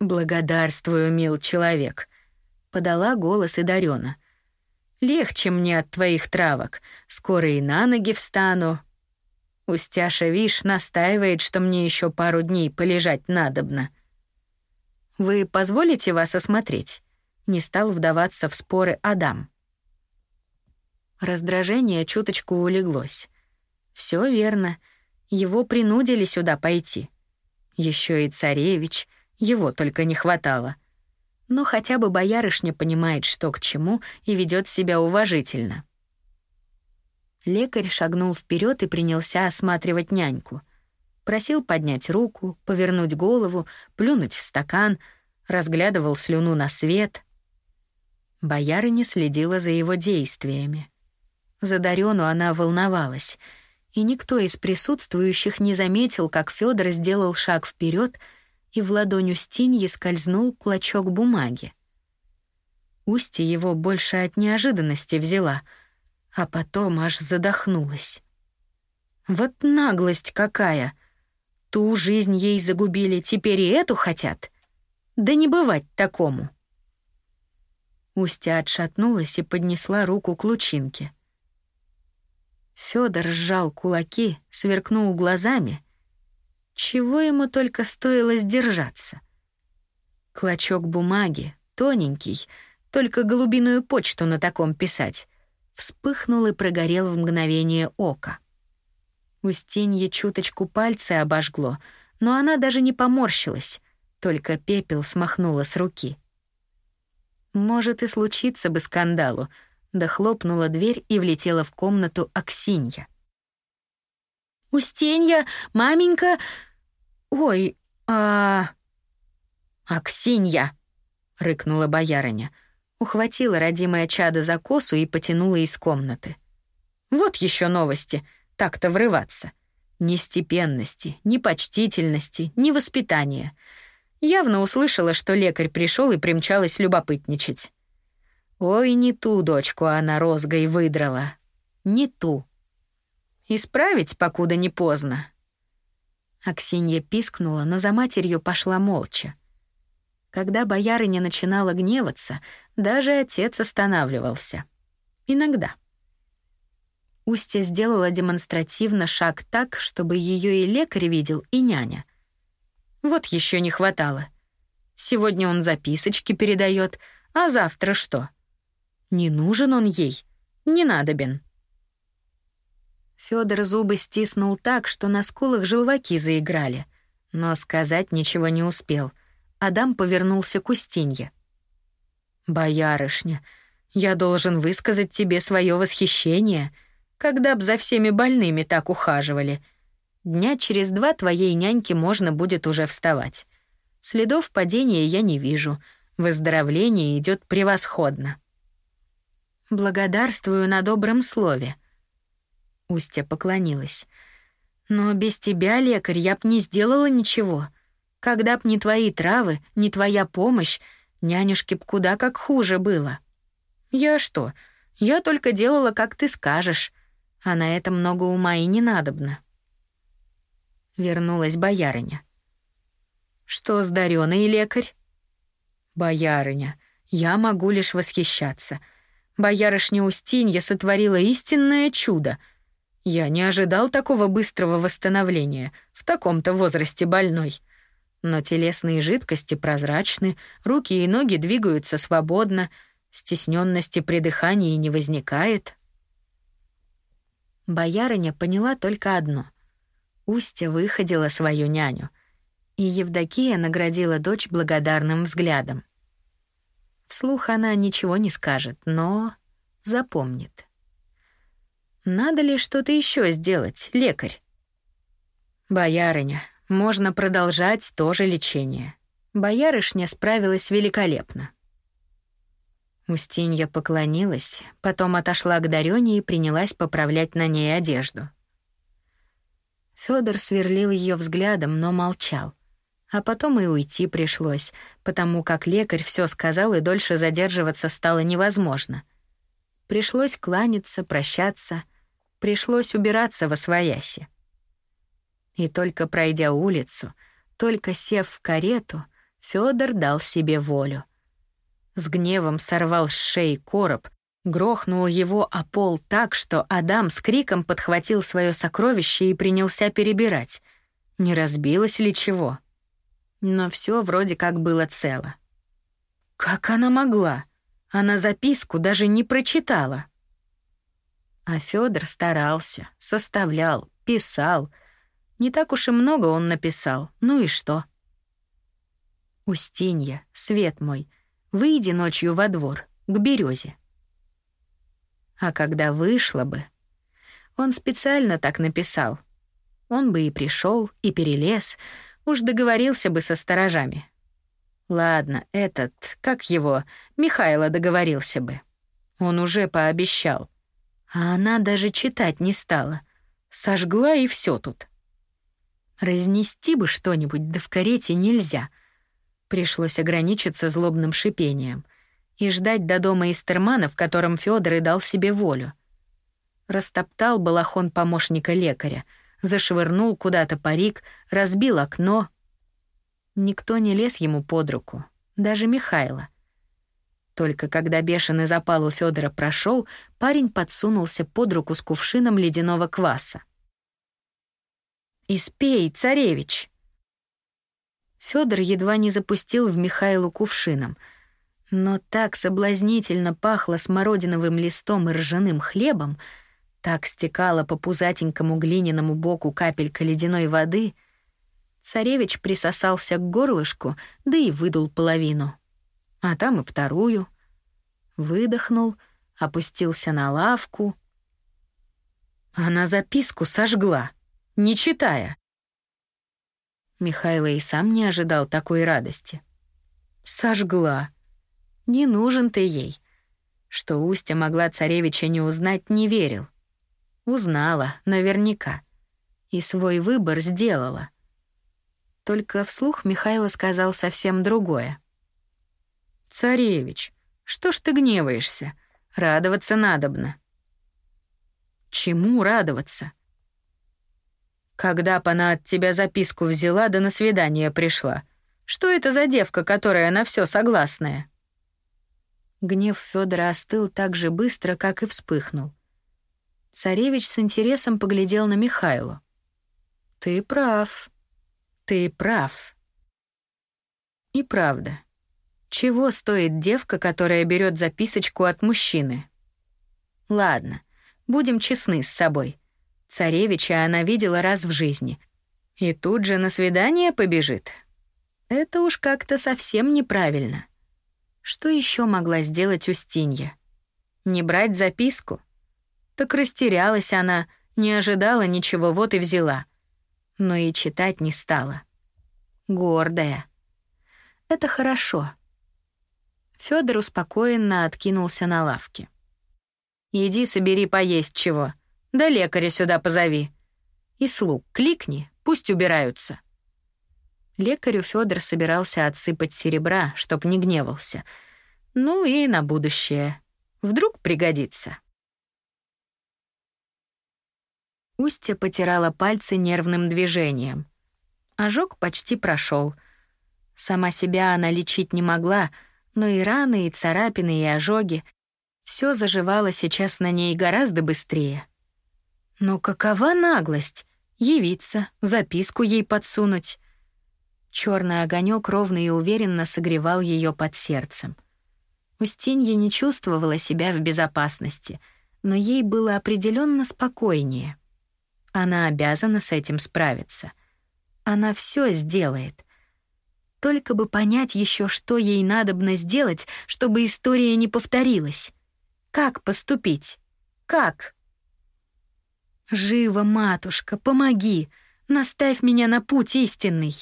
«Благодарствую, мил человек», — подала голос и Дарёна. «Легче мне от твоих травок, скоро и на ноги встану. Устяша, вишь, настаивает, что мне еще пару дней полежать надобно. Вы позволите вас осмотреть?» Не стал вдаваться в споры Адам. Раздражение чуточку улеглось. Все верно. Его принудили сюда пойти. Еще и царевич, его только не хватало. Но хотя бы боярышня понимает, что к чему, и ведет себя уважительно. Лекарь шагнул вперед и принялся осматривать няньку. Просил поднять руку, повернуть голову, плюнуть в стакан, разглядывал слюну на свет. Боярыня следила за его действиями. За Дарёну она волновалась, и никто из присутствующих не заметил, как Фёдор сделал шаг вперед, и в ладонь Устиньи скользнул клочок бумаги. Устья его больше от неожиданности взяла, а потом аж задохнулась. Вот наглость какая! Ту жизнь ей загубили, теперь и эту хотят. Да не бывать такому. Устья отшатнулась и поднесла руку к лучинке. Фёдор сжал кулаки, сверкнул глазами. Чего ему только стоило сдержаться? Клочок бумаги, тоненький, только голубиную почту на таком писать, вспыхнул и прогорел в мгновение ока. Устинье чуточку пальцы обожгло, но она даже не поморщилась, только пепел смахнула с руки. Может и случиться бы скандалу — да хлопнула дверь и влетела в комнату Аксинья. «Устенья, маменька... Ой, а...» «Аксинья!» — рыкнула боярыня. Ухватила родимое чадо за косу и потянула из комнаты. «Вот еще новости, так-то врываться. Ни степенности, ни почтительности, ни воспитания. Явно услышала, что лекарь пришел и примчалась любопытничать. Ой, не ту дочку она розгой выдрала. Не ту. Исправить, покуда не поздно. Аксинья пискнула, но за матерью пошла молча. Когда боярыня начинала гневаться, даже отец останавливался. Иногда. Устья сделала демонстративно шаг так, чтобы ее и лекарь видел, и няня. Вот еще не хватало. Сегодня он записочки передает, а завтра что? Не нужен он ей, не надобен. Фёдор зубы стиснул так, что на скулах желваки заиграли, но сказать ничего не успел. Адам повернулся к Устинье. «Боярышня, я должен высказать тебе свое восхищение, когда б за всеми больными так ухаживали. Дня через два твоей няньке можно будет уже вставать. Следов падения я не вижу, выздоровление идет превосходно». Благодарствую на добром слове. Устья поклонилась. Но без тебя, лекарь, я б не сделала ничего. Когда б не твои травы, не твоя помощь, нянюшке б куда как хуже было. Я что? Я только делала, как ты скажешь, а на это много ума и не надобно. Вернулась боярыня. Что с дарёной, лекарь? Боярыня, я могу лишь восхищаться — Боярышня Устинья сотворила истинное чудо. Я не ожидал такого быстрого восстановления в таком-то возрасте больной. Но телесные жидкости прозрачны, руки и ноги двигаются свободно, стесненности при дыхании не возникает. Боярыня поняла только одно. Устья выходила свою няню, и Евдокия наградила дочь благодарным взглядом. Вслух она ничего не скажет, но запомнит. Надо ли что-то еще сделать, лекарь? Боярыня, можно продолжать то же лечение. Боярышня справилась великолепно. Устинья поклонилась, потом отошла к Дарёне и принялась поправлять на ней одежду. Фёдор сверлил её взглядом, но молчал. А потом и уйти пришлось, потому как лекарь всё сказал, и дольше задерживаться стало невозможно. Пришлось кланяться, прощаться, пришлось убираться во свояси. И только пройдя улицу, только сев в карету, Фёдор дал себе волю — с гневом сорвал с шеи короб, грохнул его о пол так, что Адам с криком подхватил свое сокровище и принялся перебирать. Не разбилось ли чего? Но все вроде как было цело. Как она могла? Она записку даже не прочитала. А Федор старался, составлял, писал. Не так уж и много он написал. Ну и что? Устинья, свет мой, Выйди ночью во двор, к березе. А когда вышла бы... Он специально так написал. Он бы и пришел, и перелез, уж договорился бы со сторожами. Ладно, этот, как его, Михайло договорился бы. Он уже пообещал. А она даже читать не стала. Сожгла и все тут. Разнести бы что-нибудь, да в карете нельзя — Пришлось ограничиться злобным шипением и ждать до дома Истермана, в котором Фёдор и дал себе волю. Растоптал балахон помощника лекаря, зашвырнул куда-то парик, разбил окно. Никто не лез ему под руку, даже Михайло. Только когда бешеный запал у Фёдора прошел, парень подсунулся под руку с кувшином ледяного кваса. «Испей, царевич!» Федор едва не запустил в Михайлу кувшином. Но так соблазнительно пахло смородиновым листом и ржаным хлебом, так стекала по пузатенькому глиняному боку капелька ледяной воды, царевич присосался к горлышку, да и выдул половину. А там и вторую. Выдохнул, опустился на лавку. Она записку сожгла, не читая. Михайло и сам не ожидал такой радости. Сожгла. Не нужен ты ей. Что Устя могла царевича не узнать, не верил. Узнала, наверняка. И свой выбор сделала. Только вслух Михайло сказал совсем другое. «Царевич, что ж ты гневаешься? Радоваться надобно». «Чему радоваться?» Когда б она от тебя записку взяла, да на свидание пришла. Что это за девка, которая на все согласная?» Гнев Федора остыл так же быстро, как и вспыхнул. Царевич с интересом поглядел на Михайлу. «Ты прав. Ты прав». И правда. Чего стоит девка, которая берет записочку от мужчины? Ладно, будем честны с собой. Царевича она видела раз в жизни. И тут же на свидание побежит. Это уж как-то совсем неправильно. Что еще могла сделать Устинья? Не брать записку? Так растерялась она, не ожидала ничего, вот и взяла. Но и читать не стала. Гордая. Это хорошо. Фёдор успокоенно откинулся на лавке. «Иди собери поесть чего», да лекаря сюда позови. И слуг кликни, пусть убираются. Лекарю Федор собирался отсыпать серебра, чтоб не гневался. Ну и на будущее. Вдруг пригодится. Устья потирала пальцы нервным движением. Ожог почти прошел. Сама себя она лечить не могла, но и раны, и царапины, и ожоги — все заживало сейчас на ней гораздо быстрее. Но какова наглость? Явиться, записку ей подсунуть. Черный огонек ровно и уверенно согревал ее под сердцем. Устинья не чувствовала себя в безопасности, но ей было определенно спокойнее. Она обязана с этим справиться. Она все сделает. Только бы понять еще, что ей надобно сделать, чтобы история не повторилась. Как поступить? Как? «Живо, матушка, помоги! Наставь меня на путь истинный.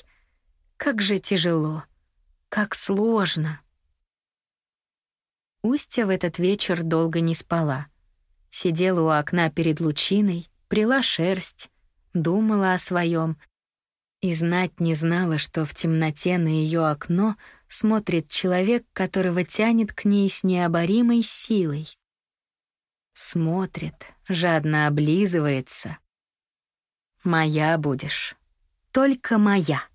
Как же тяжело, как сложно. Устья в этот вечер долго не спала. Сидела у окна перед лучиной, прила шерсть, думала о своем и знать не знала, что в темноте на ее окно смотрит человек, которого тянет к ней с необоримой силой. Смотрит, жадно облизывается. Моя будешь, только моя.